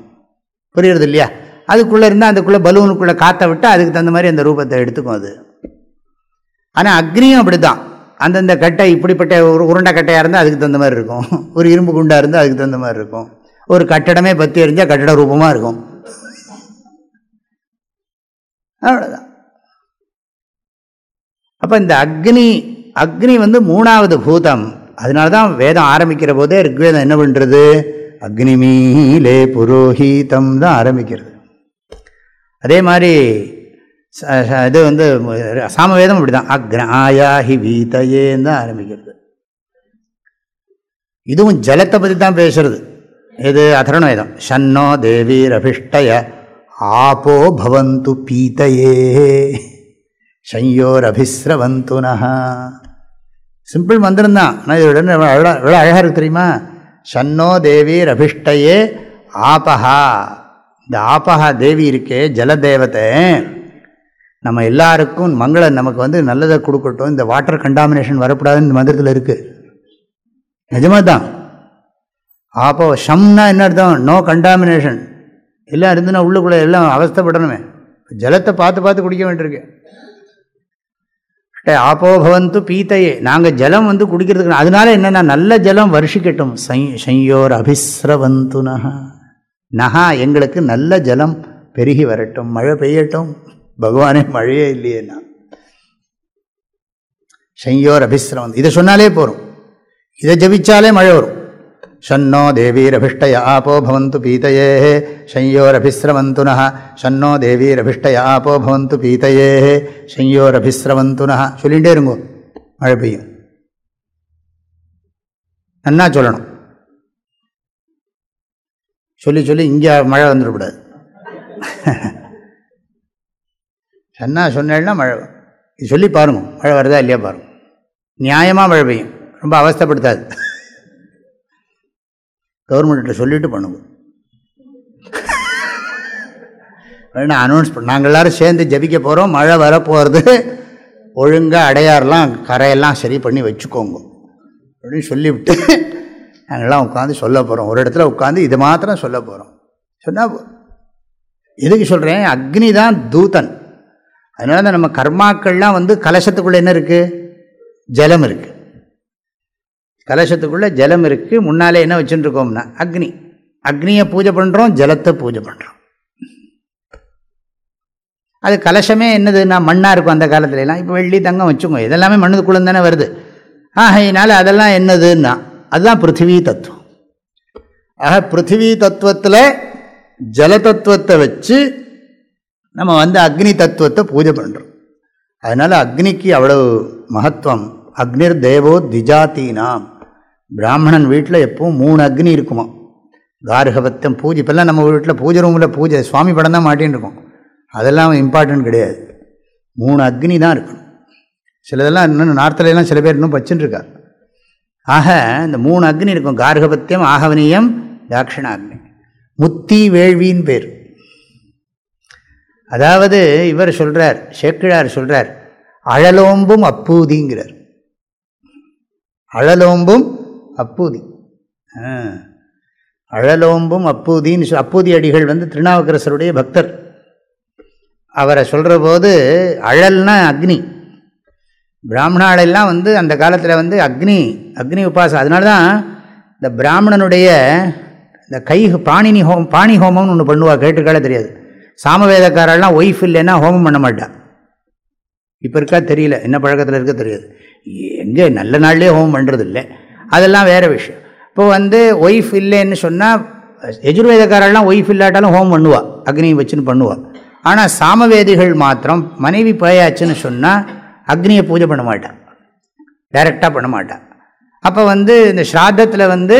புரியுறது இல்லையா? அதுக்குள்ளே இருந்தால் அதுக்குள்ளே பலூனுக்குள்ளே காற்ற விட்டால் அதுக்கு தகுந்த மாதிரி அந்த ரூபத்தை எடுத்துக்கும் அது. ஆனால் அக்னியும் அப்படி தான் அந்தந்த கட்டை இப்படிப்பட்ட ஒரு உருண்டை கட்டையாக இருந்தால் அதுக்கு தகுந்த மாதிரி இருக்கும். ஒரு இரும்பு குண்டாக இருந்தால் அதுக்கு தகுந்த மாதிரி இருக்கும். ஒரு கட்டடமே பற்றி எரிஞ்சால் கட்டட ரூபமாக இருக்கும். அவ்வளோதான் அப்போ இந்த அக்னி அக்னி வந்து மூணாவது பூதம். அதனால தான் வேதம் ஆரம்பிக்கிற போதே ரிக்வேதம் என்ன பண்ணுறது அக்னிமீலே புரோஹீதம் தான் ஆரம்பிக்கிறது. அதே மாதிரி இது வந்து சாமவேதம் அப்படி தான் அக்ன ஆயாஹி வீதையேன்னு தான் ஆரம்பிக்கிறது. இதுவும் ஜலத்தை பற்றி தான் பேசுறது. இது அதரண வேதம் ஷன்னோ தேவி அபிஷ்டய ஆப்போ பவந்து பீத்தையே சையோர் அபிஸ்ரவந்துனா சிம்பிள் மந்திரம் தான் ஆனால் இது எவ்வளோ எவ்வளோ அழகாக இருக்கு தெரியுமா? சன்னோ தேவி ரபிஷ்டையே ஆபஹா. இந்த ஆபஹா தேவி இருக்கே ஜலதேவத்தை. நம்ம எல்லாருக்கும் மங்கள நமக்கு வந்து நல்லதை கொடுக்கட்டும். இந்த வாட்டர் கண்டாமினேஷன் வரக்கூடாதுன்னு இந்த மந்திரத்தில் இருக்குது நிஜமாக தான் ஆப்போ ஷம்னா என்ன அர்த்தம்? நோ கண்டாமினேஷன் எல்லாம் இருந்துன்னா உள்ளுக்குள்ளே எல்லாம் அவஸ்தப்படணுமே. ஜலத்தை பார்த்து பார்த்து குடிக்க வேண்டியிருக்கு. ஆப்போ பவந்து பீத்தையே. நாங்கள் ஜலம் வந்து குடிக்கிறதுக்கு அதனால என்னென்னா நல்ல ஜலம் வருஷிக்கட்டும். சையோர் அபிஸ்ரவந்து நகா நகா எங்களுக்கு நல்ல ஜலம் பெருகி வரட்டும். மழை பெய்யட்டும். பகவானே மழையே இல்லையேண்ணா சையோர் அபிஸ்ரவந்து. இதை சொன்னாலே போகிறோம் இதை ஜபிச்சாலே மழை வரும். ஷன்னோ தேவீரபிஷ்டய ஆபோ பவந்து பீதையே சையோரபிஸ்ரவந்து நः ஷன்னோ தேவீரபிஷ்டய ஆபோ பவந்து பீதையே சையோரபிஸ்ரவந்து நः சொல்லிகிட்டே இருங்கோ மழை பெய்யும் நன்னா சொல்லணும் சொல்லி சொல்லி இங்கே மழை வந்துடக்கூடாது சொன்னா சொன்னேன்னா மழை இது சொல்லி பாருங்க மழை வருதா இல்லையா பாருங்க நியாயமாக மழை பெய்யும் ரொம்ப அவஸ்தப்படுத்தாது கவர்மெண்ட்டில் சொல்லிட்டு பண்ணுவோம் வேணா அனௌன்ஸ் பண்ண நாங்கள் எல்லோரும் சேர்ந்து ஜபிக்க போகிறோம் மழை வரப்போகிறது ஒழுங்காக அடையாரெலாம் கரையெல்லாம் சரி பண்ணி வச்சுக்கோங்க. அப்படின்னு சொல்லிவிட்டு நாங்கள்லாம் உட்காந்து சொல்ல போகிறோம் ஒரு இடத்துல உட்காந்து இது மாத்திரம் சொல்ல போகிறோம் சொன்னால் எதுக்கு சொல்கிறேன் அக்னி தான் தூதன். அதனால தான் நம்ம கர்மாக்கள்லாம் வந்து கலசத்துக்குள்ளே என்ன இருக்குது ஜலம் இருக்குது கலசத்துக்குள்ளே ஜலம் இருக்குது முன்னாலே என்ன வச்சுட்டுருக்கோம்னா அக்னி. அக்னியை பூஜை பண்ணுறோம் ஜலத்தை பூஜை பண்ணுறோம் அது கலசமே என்னதுன்னா மண்ணாக இருக்கும் அந்த காலத்துலலாம். இப்போ வெள்ளி தங்கம் வச்சுக்கோ இதெல்லாமே மண்ணுக்குள்ளே தானே வருது. ஆகையினால அதெல்லாம் என்னதுன்னா அதுதான் பிருத்திவி தத்துவம். ஆக பிருத்திவி தத்துவத்தில் ஜல தத்துவத்தை வச்சு நம்ம வந்து அக்னி தத்துவத்தை பூஜை பண்ணுறோம் அதனால் அக்னிக்கு அவ்வளவு மகத்துவம். அக்னிர் தேவோ திஜாத்தீனாம். பிராமணன் வீட்டில் எப்பவும் மூணு அக்னி இருக்குமா? கார்கபத்தம் பூஜை இப்போல்லாம் நம்ம வீட்டில் பூஜை ரூமில் பூஜை சுவாமி படம் தான் மாட்டின்னு இருக்கோம். அதெல்லாம் இம்பார்ட்டன்ட் கிடையாது. மூணு அக்னி தான் இருக்கணும். சிலதெல்லாம் இன்னும் நார்த்தலையெல்லாம் சில பேர் இன்னும் வச்சுட்டுருக்கா ஆக இந்த மூணு அக்னி இருக்கும். கார்கபத்தியம் ஆகவனியம் தாட்சிணாக்னி. முத்தி வேள்வின்னு பேர். அதாவது இவர் சொல்கிறார் சேக்கிழார் சொல்கிறார் அழலோம்பும் அப்பூதிங்கிறார். அழலோம்பும் அப்பூதி. அழலோம்பும் அப்பூதின்னு அப்பூதி அடிகள் வந்து திருநாவுக்கரசருடைய பக்தர். அவரை சொல்கிற போது அழல்னா அக்னி. பிராமணாலெல்லாம் வந்து அந்த காலத்தில் வந்து அக்னி அக்னி உபாசம். அதனால தான் இந்த பிராமணனுடைய இந்த கை பாணினி ஹோம் பாணி ஹோமம்னு ஒன்று பண்ணுவா கேட்டுக்கால தெரியாது. சாமவேதக்காரெல்லாம் ஒய்ஃப் இல்லைன்னா ஹோமம் பண்ண மாட்டான் இப்போ இருக்கா தெரியல என்ன பழக்கத்தில் இருக்க தெரியாது. எங்கே நல்ல நாள்லேயே ஹோமம் பண்ணுறது இல்லை அதெல்லாம் வேறு விஷயம். இப்போ வந்து ஒய்ஃப் இல்லைன்னு சொன்னால் எஜுர்வேதக்காரெல்லாம் ஒய்ஃப் இல்லாட்டாலும் ஹோமம் பண்ணுவாள் அக்னி வச்சுன்னு பண்ணுவாள் ஆனால் சாமவேதிகள் மாத்திரம் மனைவி போயாச்சுன்னு சொன்னால் அக்னியை பூஜை பண்ண மாட்டான் டைரெக்டாக பண்ண மாட்டான் அப்போ வந்து இந்த ஸ்ராத்தத்தில் வந்து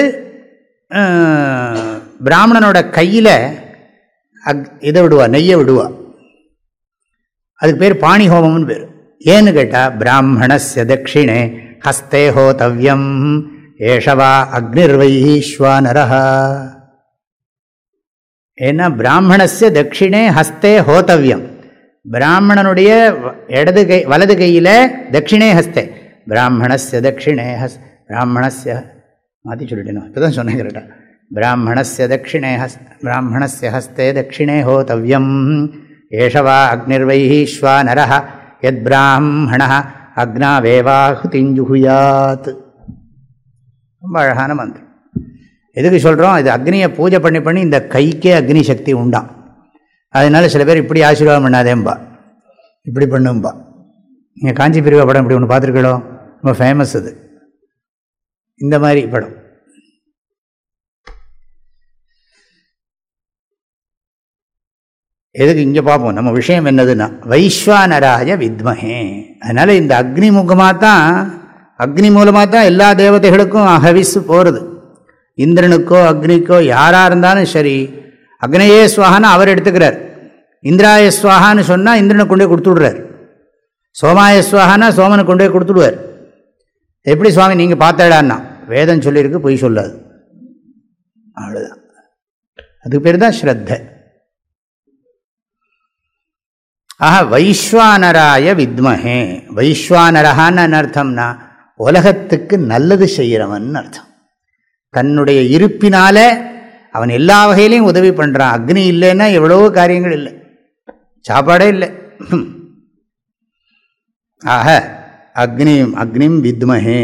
பிராமணனோட கையில் அக் இதை விடுவா நெய்யை விடுவா. அதுக்கு பேர் பாணி ஹோமம்னு பேர். ஏன்னு கேட்டால் பிராமணஸ்ய தட்சிணே ஹஸ்தே ஹோதவ்யம். ஏஷவா அக்னிர்வைஸ்வானரஹா ஏன்னா பிராமணஸ்ய தட்சிணே ஹஸ்தே ஹோத்தவியம் பிராமணனுடைய இடது கை வலது கையில் தட்சிணே ஹஸ்தே. பிராமணஸ்ய தட்சிணே ஹஸ் பிராமணஸ்ய மாற்றி சொல்லிட்டேன் இப்போ தான் சொன்னேன் கரெக்டாக பிராமணஸ்ய தட்சிணே ஹஸ் பிராமணஸ்ய ஹஸ்தே தட்சிணே ஹோத்தவியம் ஏஷவா அக்னிர்வைஹீஸ்வா நர எத் பிராமண அக்னாவேவாஹுதிஞ்சுகுயாத் ரொம்ப அழகான மந்திரம். எதுக்கு சொல்கிறோம் இது அக்னியை பூஜை பண்ணி பண்ணி இந்த கைக்கே அக்னி சக்தி உண்டாம் அதனால சில பேர் இப்படி ஆசீர்வாதம் பண்ணாதேம்பா. இப்படி பண்ணும்பா. நீங்கள் காஞ்சி பிரிவா படம் இப்படி ஒன்று பார்த்துருக்கோ ரொம்ப ஃபேமஸ் அது. இந்த மாதிரி படம். எதுக்கு இங்கே பார்ப்போம்? நம்ம விஷயம் என்னதுன்னா வைஸ்வானராய வித்மஹே. அதனால் இந்த அக்னி முகமாக தான் அக்னி மூலமாக தான் எல்லா தேவதைகளுக்கும் அகவிசு போகிறது இந்திரனுக்கோ அக்னிக்கோ யாராக இருந்தாலும் சரி அக்னையே சுவாகான்னு அவர் எடுத்துக்கிறார். இந்திராய சுவாகான்னு சொன்னால் இந்திரனை கொண்டே கொடுத்துடுறார். சோமாய சுவாகானா சோமனை கொண்டே கொடுத்துடுவார். எப்படி சுவாமி நீங்கள் பார்த்தடான்னா வேதம் சொல்லியிருக்கு பொய் சொல்லாது. அவ்வளோதான் அதுக்கு பேர் தான் ஸ்ரத்த. ஆஹா வைஸ்வானராய வித்மஹே. வைஸ்வானரகான்னு அர்த்தம்னா உலகத்துக்கு நல்லது செய்கிறவன் அர்த்தம். தன்னுடைய இருப்பினால அவன் எல்லா வகையிலையும் உதவி பண்ணுறான் அக்னி இல்லைன்னா எவ்வளவோ காரியங்கள் இல்லை. சாப்பாடே இல்லை. ஆக அக்னியும் அக்னிம் வித்மஹே.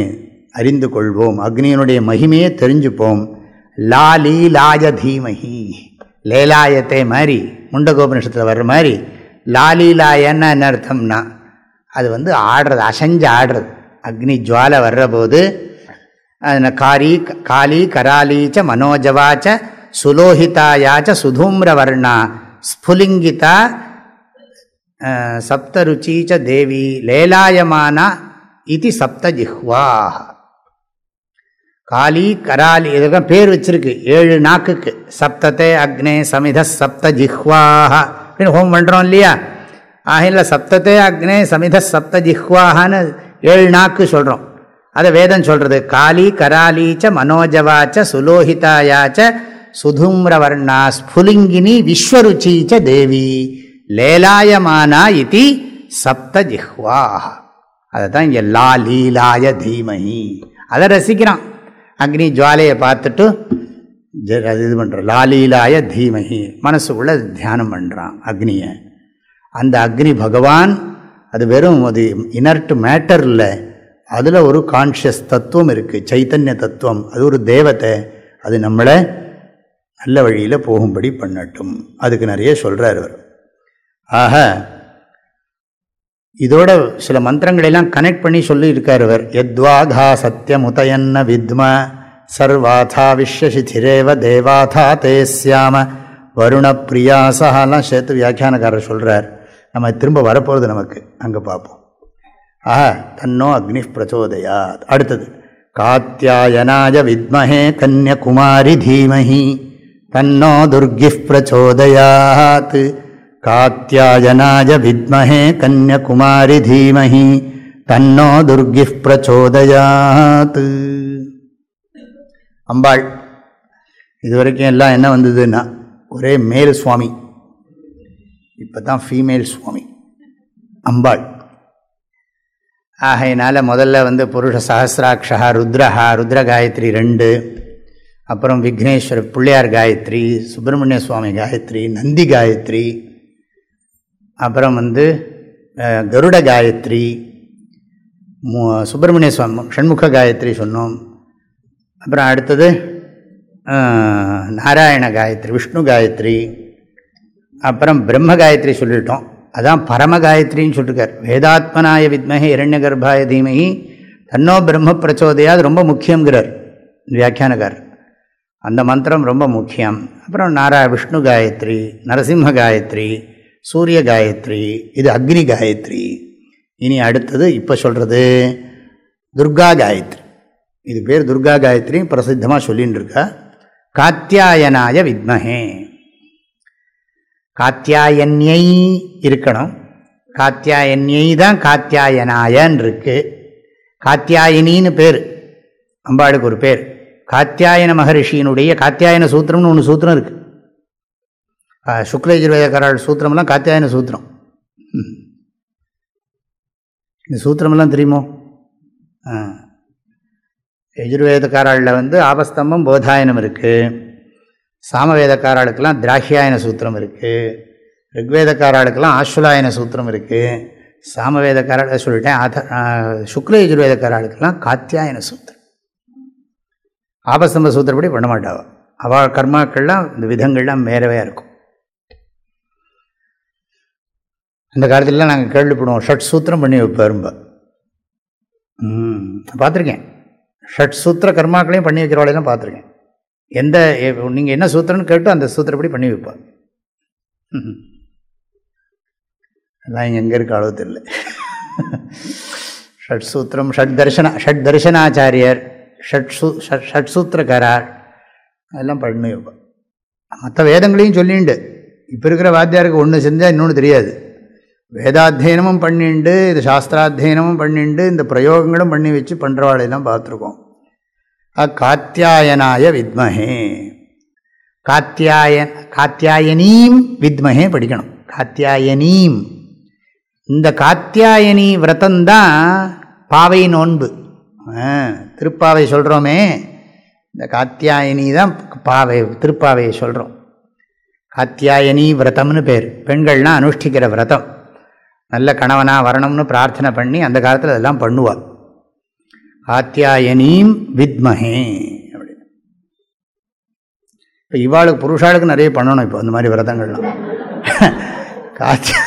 அறிந்து கொள்வோம். அக்னியினுடைய மகிமையை தெரிஞ்சுப்போம். லாலி லாய தீமஹி. லேலாயத்தை மாதிரி முண்டகோபனிஷத்தில் வர்ற மாதிரி லாலீலாயன்னா என்ன அர்த்தம்னா அது வந்து ஆடுறது அசைஞ்சு ஆடுறது. அக்னி ஜுவாலை வர்றபோது காரி காலி கராலீச்ச மனோஜவாச்ச சுலோஹிதாயாச்ச சுதூம்ரவர்ணா ஸ்புலிங்கிதா சப்தருச்சீச்ச தேவி லேலாயமானா இது சப்தஜிஹ்வா. காளி கராலி இதெல்லாம் பேர் வச்சிருக்கு ஏழு நாக்குக்கு. சப்தத்தை அக்னே சமித சப்த ஜிஹ்வாஹ அப்படின்னு ஹோம் பண்ணுறோம் இல்லையா? ஆகில சப்தத்தே அக்னே சமித சப்த ஜிஹ்வாஹான்னு ஏழு நாக்கு சொல்கிறோம் அதை வேதம் சொல்கிறது காளி கராலீச்ச மனோஜவாச்ச சுலோகிதாயாச்ச சுதூம்ரவர்ணா ஸ்புலிங்கினி விஸ்வருச்சீச்ச தேவி. லேலாயமானா இது சப்த ஜிஹ்வா. அதை தான் இங்கே லா லீலாய தீமஹி. அதை ரசிக்கிறான். அக்னி ஜுவாலையை பார்த்துட்டு அது இது பண்ணுற லாலீலாய தீமஹி. மனசுக்குள்ளே தியானம் பண்ணுறான் அக்னியை. அந்த அக்னி பகவான் அது வெறும் அது இனர்ட் மேட்டர் இல்லை. அதில் ஒரு கான்ஷியஸ் தத்துவம் இருக்குது சைத்தன்ய தத்துவம். அது ஒரு தேவத்தை அது நம்மளை நல்ல வழியில் போகும்படி பண்ணட்டும். அதுக்கு நிறைய சொல்கிறார் அவர். ஆக இதோட சில மந்திரங்களெல்லாம் கனெக்ட் பண்ணி சொல்லியிருக்கார் அவர். எத்வாதா சத்தியமுதயன்ன வித்ம சர்வாதா விஸ்வசிதிரேவ தேவாதா தேசியாம வருண பிரியாசகாலாம் சேர்த்து வியாக்கியானக்காரர் சொல்கிறார் நம்ம திரும்ப வரப்போகிறது நமக்கு. அங்கே பார்ப்போம் ஆஹா தன்னோ அக்னி பிரச்சோதயாத். அடுத்தது காத்தியாயனாய வித்மஹே கன்யகுமாரி தீமஹி. தன்னோ துர்கி பிரச்சோதயாத். காத்தியாயனாய வித்மஹே கன்யகுமாரி தீமஹி. தன்னோ துர்கி பிரச்சோதயாத். அம்பாள் இது வரைக்கும் எல்லாம் என்ன வந்ததுன்னா ஒரே மேல் சுவாமி இப்போ தான் ஃபீமேல் சுவாமி அம்பாள். ஆகையினால் முதல்ல வந்து புருஷ சஹசிராட்சா ருத்ரஹா ருத்ர காயத்ரி ரெண்டு அப்புறம் விக்னேஸ்வர் பிள்ளையார் காயத்ரி சுப்பிரமணிய சுவாமி காயத்ரி நந்தி காயத்ரி அப்புறம் வந்து கருட காயத்ரி சுப்பிரமணிய சுவாமி ஷண்முக காயத்ரி சொன்னோம். அப்புறம் அடுத்தது நாராயண காயத்ரி விஷ்ணு காயத்ரி அப்புறம் பிரம்ம காயத்ரி சொல்லிட்டோம். அதான் பரம காயத்ரின்னு சொல்லிருக்கார். வேதாத்மனாய வித்மகி இரண்ய கர்ப்பாய தீமகி தன்னோ பிரம்ம பிரச்சோதையா அது ரொம்ப முக்கியங்கிறார் வியாக்கியானகார் அந்த மந்திரம் ரொம்ப முக்கியம். அப்புறம் நாரா விஷ்ணு காயத்ரி நரசிம்ம காயத்ரி சூரிய காயத்ரி இது அக்னி காயத்ரி இனி அடுத்தது இப்போ சொல்கிறது துர்கா காயத்ரி இது பேர் துர்கா காயத்ரி பிரசித்தமாக சொல்லின்னு இருக்கா. காத்தியாயனாய வித்மஹே காத்தியாயன்யை இருக்கணும். காத்தியாயன்யை தான் காத்தியாயனாயன் இருக்கு காத்தியாயினின்னு பேர். அம்பாளுக்கு ஒரு பேர். காத்தியாயன மகரிஷியினுடைய காத்தியாயன சூத்திரம்னு ஒன்று சூத்திரம் இருக்கு. சுக்லயஜுர்வேதக்காரால் சூத்திரம்லாம் காத்தியாயன சூத்திரம். இந்த சூத்திரமெல்லாம் தெரியுமோ? யஜுர்வேதக்காரர்களில் வந்து ஆபஸ்தம்பம் போதாயனம் இருக்குது சாமவேதக்காராளுக்கெல்லாம் திராகியாயன சூத்திரம் இருக்குது ரிக்வேதக்காராளுக்கெல்லாம் ஆசுலாயன சூத்திரம் இருக்குது சாமவேதக்காராள சொல்லிட்டேன் ஆத சுக்ல யஜுர்வேதக்காராளுக்கெல்லாம் காத்தியாயன சூத்திரம். ஆபஸ்தம்ப சூத்திரப்படி பண்ண மாட்டாவா அவள் கர்மாக்கள்லாம் இந்த விதங்கள்லாம் வேறவே இருக்கும். அந்த காலத்துலலாம் நாங்கள் கேள்விப்படுவோம் ஷட் சூத்திரம் பண்ணி வைப்பார் ரொம்ப. பார்த்துருக்கேன். ஷட் சூத்திர கர்மாக்களையும் பண்ணி வைக்கிறவாளையெல்லாம் பார்த்துருக்கேன். எந்த நீங்கள் என்ன சூத்திரம்னு கேட்டோ அந்த சூத்திரப்படி பண்ணி வைப்பாங்க எல்லாம் இங்கே எங்கே இருக்க அளவு தெரியல ஷட் சூத்திரம் ஷட் தர்ஷனா ஷட் தர்ஷனாச்சாரியர் ஷட் சூ ஷட் சூத்திரக்காரார் அதெல்லாம் பண்ணி வைப்பேன் மற்ற வேதங்களையும் சொல்லிண்டு. இப்போ இருக்கிற வாத்தியாருக்கு ஒன்று செஞ்சால் இன்னொன்று தெரியாது. வேதாத்தியனமும் பண்ணிண்டு இது சாஸ்திராத்தியனமும் பண்ணிண்டு இந்த பிரயோகங்களும் பண்ணி வச்சு பண்ணுறவாளையெல்லாம் பார்த்துருக்கோம். காத்தியாயனாய வித்மஹே. காத்தியாயன் காத்தியாயனீம் வித்மஹே படிக்கணும். காத்தியாயனீம். இந்த காத்தியாயனி விரதந்தான் பாவை நோன்பு. திருப்பாவை சொல்கிறோமே இந்த காத்தியாயனி தான் பாவை திருப்பாவையை சொல்கிறோம் காத்தியாயனி விரதம்னு பேர். பெண்கள்லாம் அனுஷ்டிக்கிற விரதம். நல்ல கணவனாக வரணும்னு பிரார்த்தனை பண்ணி அந்த காலத்தில் அதெல்லாம் பண்ணுவாள் காத்தியாயனீம் வித்மஹே அப்படின்னு இப்போ இவாளுக்கு புருஷாளுக்கு நிறைய பண்ணணும் இப்போ அந்த மாதிரி விரதங்கள்லாம். காத்தியா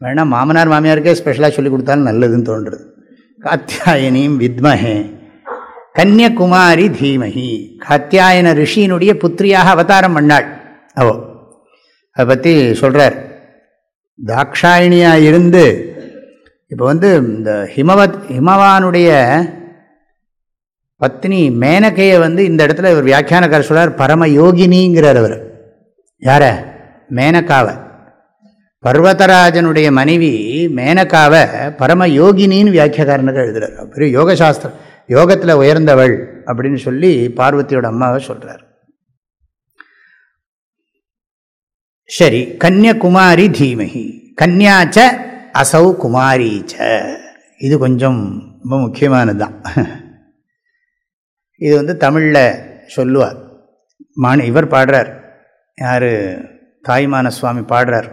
வேணா மாமனார் மாமியாருக்கே ஸ்பெஷலாக சொல்லி கொடுத்தாலும் நல்லதுன்னு தோன்றுறது காத்தியாயனியும் வித்மஹே கன்னியகுமாரி தீமஹி. காத்தியாயன ரிஷியினுடைய புத்திரியாக அவதாரம் பண்ணாள். அவோ. அதை பற்றி சொல்கிறார் தாக்ஷாயினியாக இருந்து இப்போ வந்து இந்த ஹிமவத் ஹிமவானுடைய பத்னி மேனகையை வந்து இந்த இடத்துல இவர் வியாக்கியானக்கார சொல்றார் பரம யோகினிங்கிறார் அவர். யார? மேனகாவை. பர்வதராஜனுடைய மனைவி மேனகாவை பரம யோகினின்னு வியாக்கியக்காரனுக்கு எழுதுகிறார் பெரிய யோகசாஸ்திரம் யோகத்தில் உயர்ந்தவள் அப்படின்னு சொல்லி பார்வதியோட அம்மாவை சொல்கிறார் சரி கன்னியகுமாரி தீமகி. கன்யாச்ச அசௌ குமாரீச்ச இது கொஞ்சம் ரொம்ப முக்கியமானது தான் இது வந்து தமிழில் சொல்லுவார். மான இவர் பாடுறார். யார்? தாய்மான சுவாமி பாடுறார்.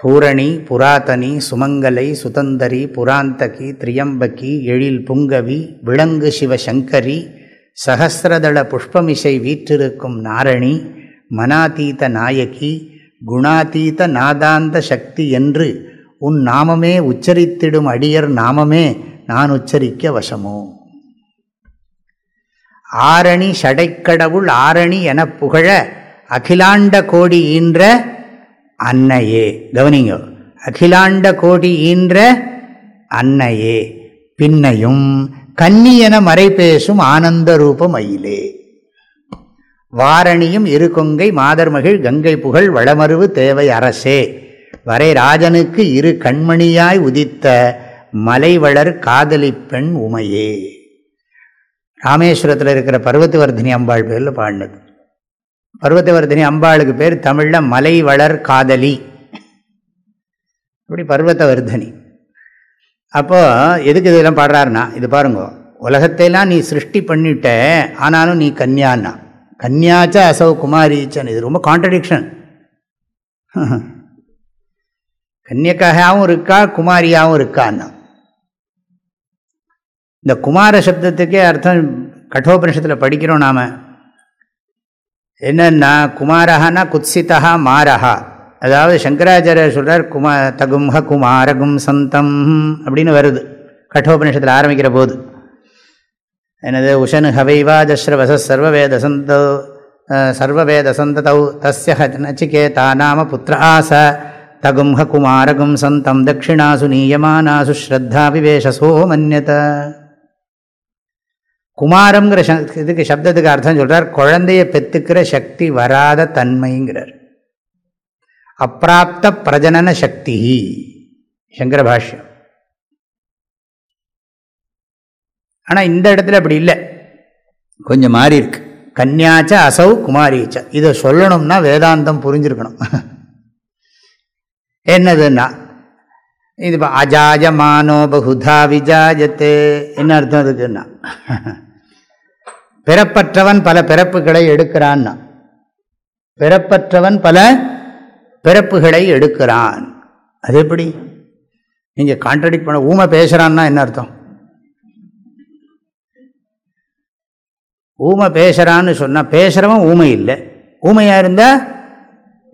பூரணி புராதனி சுமங்கலை சுதந்தரி புராந்தகி திரியம்பகி எழில் புங்கவி விலங்கு சிவசங்கரி சகசிரதள புஷ்பமிசை வீற்றிருக்கும் நாரணி மனாதீத நாயகி குணாதீத நாதாந்த சக்தி என்று உன் நாமமே உச்சரித்திடும் அடியர் நாமமே நான் உச்சரிக்க வசமோ? ஆரணி ஷடைக்கடவுள் ஆரணி என புகழ அகிலாண்ட கோடி ஈன்ற அன்னையே. கவனிங்க அகிலாண்ட கோடி ஈன்ற அன்னையே. பின்னையும் கன்னி என மறை பேசும் ஆனந்த ரூபம் அயிலே வாரணியும் இரு கொங்கை மாதர்மகிழ் கங்கை புகழ் வளமருவு தேவை அரசே. வரை ராஜனுக்கு இரு கண்மணியாய் உதித்த மலைவளர் காதலி பெண் உமையே. ராமேஸ்வரத்தில் இருக்கிற பர்வத்தவர்தினி அம்பாள் பேரில் பாடினது. பர்வத்தவர்தினி அம்பாளுக்கு பேர் தமிழில் மலைவளர் காதலி. இப்படி பர்வத்தவர்தனி அப்போ எதுக்கு இதெல்லாம் பாடுறாருன்னா இது பாருங்க உலகத்தையெல்லாம் நீ சிருஷ்டி பண்ணிட்ட ஆனாலும் நீ கன்யான்னா. கன்யாச்ச அசவ் குமாரீச்சன் இது ரொம்ப கான்ட்ரடிக்ஷன் கன்னியக்காகவும் இருக்கா குமாரியாகவும் இருக்கான்னா? இந்த குமார சப்தத்துக்கே அர்த்தம் கட்டோபனிஷத்தில் படிக்கிறோம் நாம். என்னென்னா குமாரஹானா குத்சிதா மாரஹா. அதாவது சங்கராச்சாரியர் சொல்கிறார் குமா தகும்ஹ குமாரகும் சந்தம் அப்படின்னு வருது. கட்டோபனிஷத்தில் ஆரம்பிக்கிற போது. எனது உஷனு ஹவைவாஜஸ்ரவச சர்வவேத சந்தோ சர்வவேத சந்ததௌ தஸ்ய நச்சிகேதா நாம புத்திர ஆச. தகும்ஹ குமாரகும் சந்தம் தட்சிணாசு நீயமானாசு ஸ்ரத்தா விவேஷசோ மன்யத குமாரங்கிற இதுக்கு சப்தத்துக்கு அர்த்தம் சொல்கிறார் குழந்தைய பெற்றுக்கிற சக்தி வராத தன்மைங்கிறார். அப்பிராப்த பிரஜனன சக்தி சங்கர பாஷ்யம். ஆனால் இந்த இடத்துல அப்படி இல்லை. கொஞ்சம் மாறி இருக்கு. கன்யாச்ச அசௌ குமாரீச்ச. இதை சொல்லணும்னா வேதாந்தம் புரிஞ்சிருக்கணும். என்னதுன்னா? இது அஜாயமானோ பகுதா விஜாயத்தே என்ன அர்த்தம் இருக்குன்னா பிறப்பற்றவன் பல பிறப்புகளை எடுக்கிறான்னா? பிறப்பற்றவன் பல பிறப்புகளை எடுக்கிறான். அது எப்படி? நீங்கள் கான்ட்ரடிக்ட் பண்ண ஊமை பேசுகிறான்னா என்ன அர்த்தம்? ஊமை பேசுகிறான்னு சொன்னால் பேசுகிறவன் ஊமை இல்லை. ஊமையாக இருந்தால்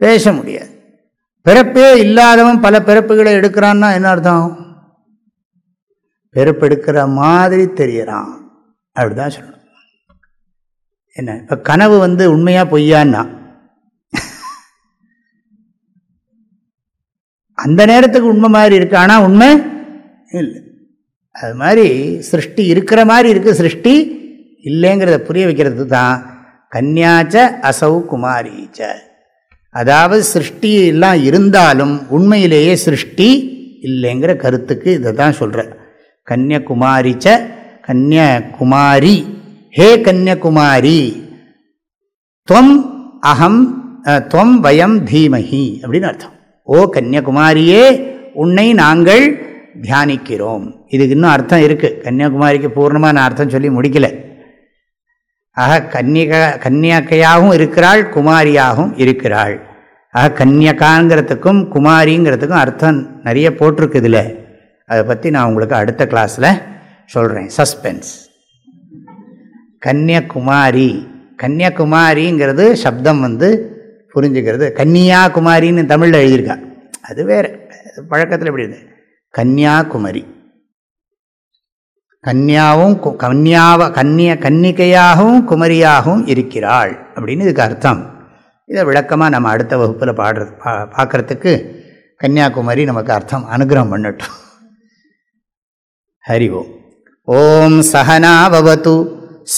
பேச முடியாது. பிறப்பே இல்லாதவன் பல பிறப்புகளை எடுக்கிறான்னா என்ன அர்த்தம்? பிறப்பு எடுக்கிற மாதிரி தெரியறான். அப்படிதான் சொல்லணும். என்ன இப்போ கனவு வந்து உண்மையா பொய்யான்னா? அந்த நேரத்துக்கு உண்மை மாதிரி இருக்கு. ஆனால் உண்மை இல்லை. அது மாதிரி சிருஷ்டி இருக்கிற மாதிரி இருக்கு. சிருஷ்டி இல்லைங்கிறத புரிய வைக்கிறது தான் கன்யாச்ச அசௌ குமாரீச்ச. அதாவது சிருஷ்டி எல்லாம் இருந்தாலும் உண்மையிலேயே சிருஷ்டி இல்லைங்கிற கருத்துக்கு இதை தான் சொல்கிறேன் கன்னியகுமாரிச்ச கன்னியகுமாரி. ஹே கன்னியகுமாரி. துவம் அகம் துவம் வயம் தீமஹி அப்படின்னு அர்த்தம். ஓ கன்னியகுமாரியே உன்னை நாங்கள் தியானிக்கிறோம். இதுக்கு இன்னும் அர்த்தம் இருக்குது கன்னியாகுமாரிக்கு பூர்ணமாக நான் அர்த்தம் சொல்லி முடிக்கலை. ஆக கன்னிக கன்னியக்கையாகவும் இருக்கிறாள் குமாரியாகவும் இருக்கிறாள். ஆக கன்னியகாங்கிறதுக்கும் குமாரிங்கிறதுக்கும் அர்த்தம் நிறைய போட்டிருக்கு இதில் அதை பற்றி நான் உங்களுக்கு அடுத்த கிளாஸில் சொல்கிறேன் சஸ்பென்ஸ் கன்னியகுமாரி. கன்னியாகுமாரிங்கிறது சப்தம் வந்து புரிஞ்சுக்கிறது. கன்னியாகுமாரின்னு தமிழில் எழுதியிருக்கா. அது வேறு. பழக்கத்தில் எப்படி இருந்தது கன்னியாகுமரி. கன்யாவும் கன்யாவ கன்னிய கன்னிகையாகவும் குமரியாகவும் இருக்கிறாள் அப்படின்னு இதுக்கு அர்த்தம். இதை விளக்கமாக நம்ம அடுத்த வகுப்பில் பாடுறது பா பார்க்குறதுக்கு கன்னியாகுமரி நமக்கு அர்த்தம் அனுகிரகம் பண்ணட்டும். ஹரி ஓம். ஓம் சகனாவது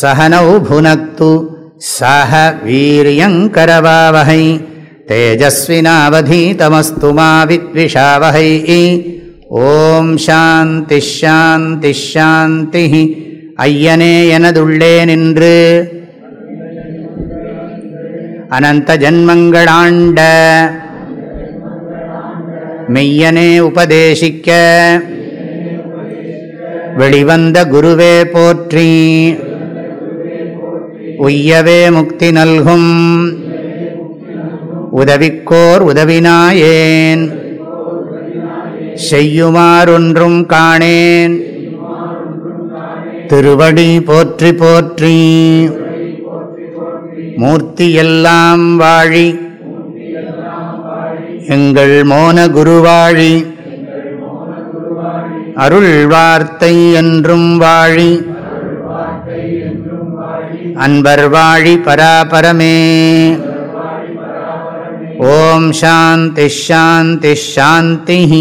சகனௌ புனக்து சஹ வீரியங்கரவாவகை தேஜஸ்வினாவதீதமஸ்து மா வித்விஷாவகை ஓம் சாந்தி ஷாந்தி ஷாந்தி. ஐயனே எனதுள்ளே நின்று. அனந்த ஜன்மங்களாண்ட. மெய்யனே உபதேசிக்க. வெளிவந்த குருவே போற்றி. உய்யவே முக்தி நல்கும். உதவிக்கோர் உதவினாயேன். செய்யுமாறொன்றும் காணேன். திருவடி போற்றி போற்றி மூர்த்தியெல்லாம் வாழி எங்கள் மோன குருவாழி அருள் வார்த்தை என்றும் வாழி அன்பர் வாழி பராபரமே. ॐ शान्तिश्शान्तिश्शान्तिः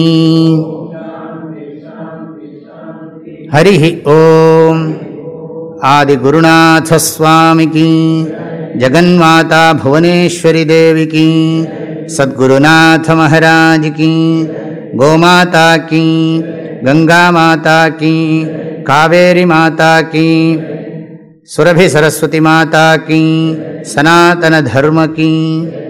हरिः ॐ आदिगुरुनाथस्वामिकी जगन्माता भुवनेश्वरी महाराज की, गोमाता की गङ्गामाता की कावेरीमाता की माता की, सनातन धर्म की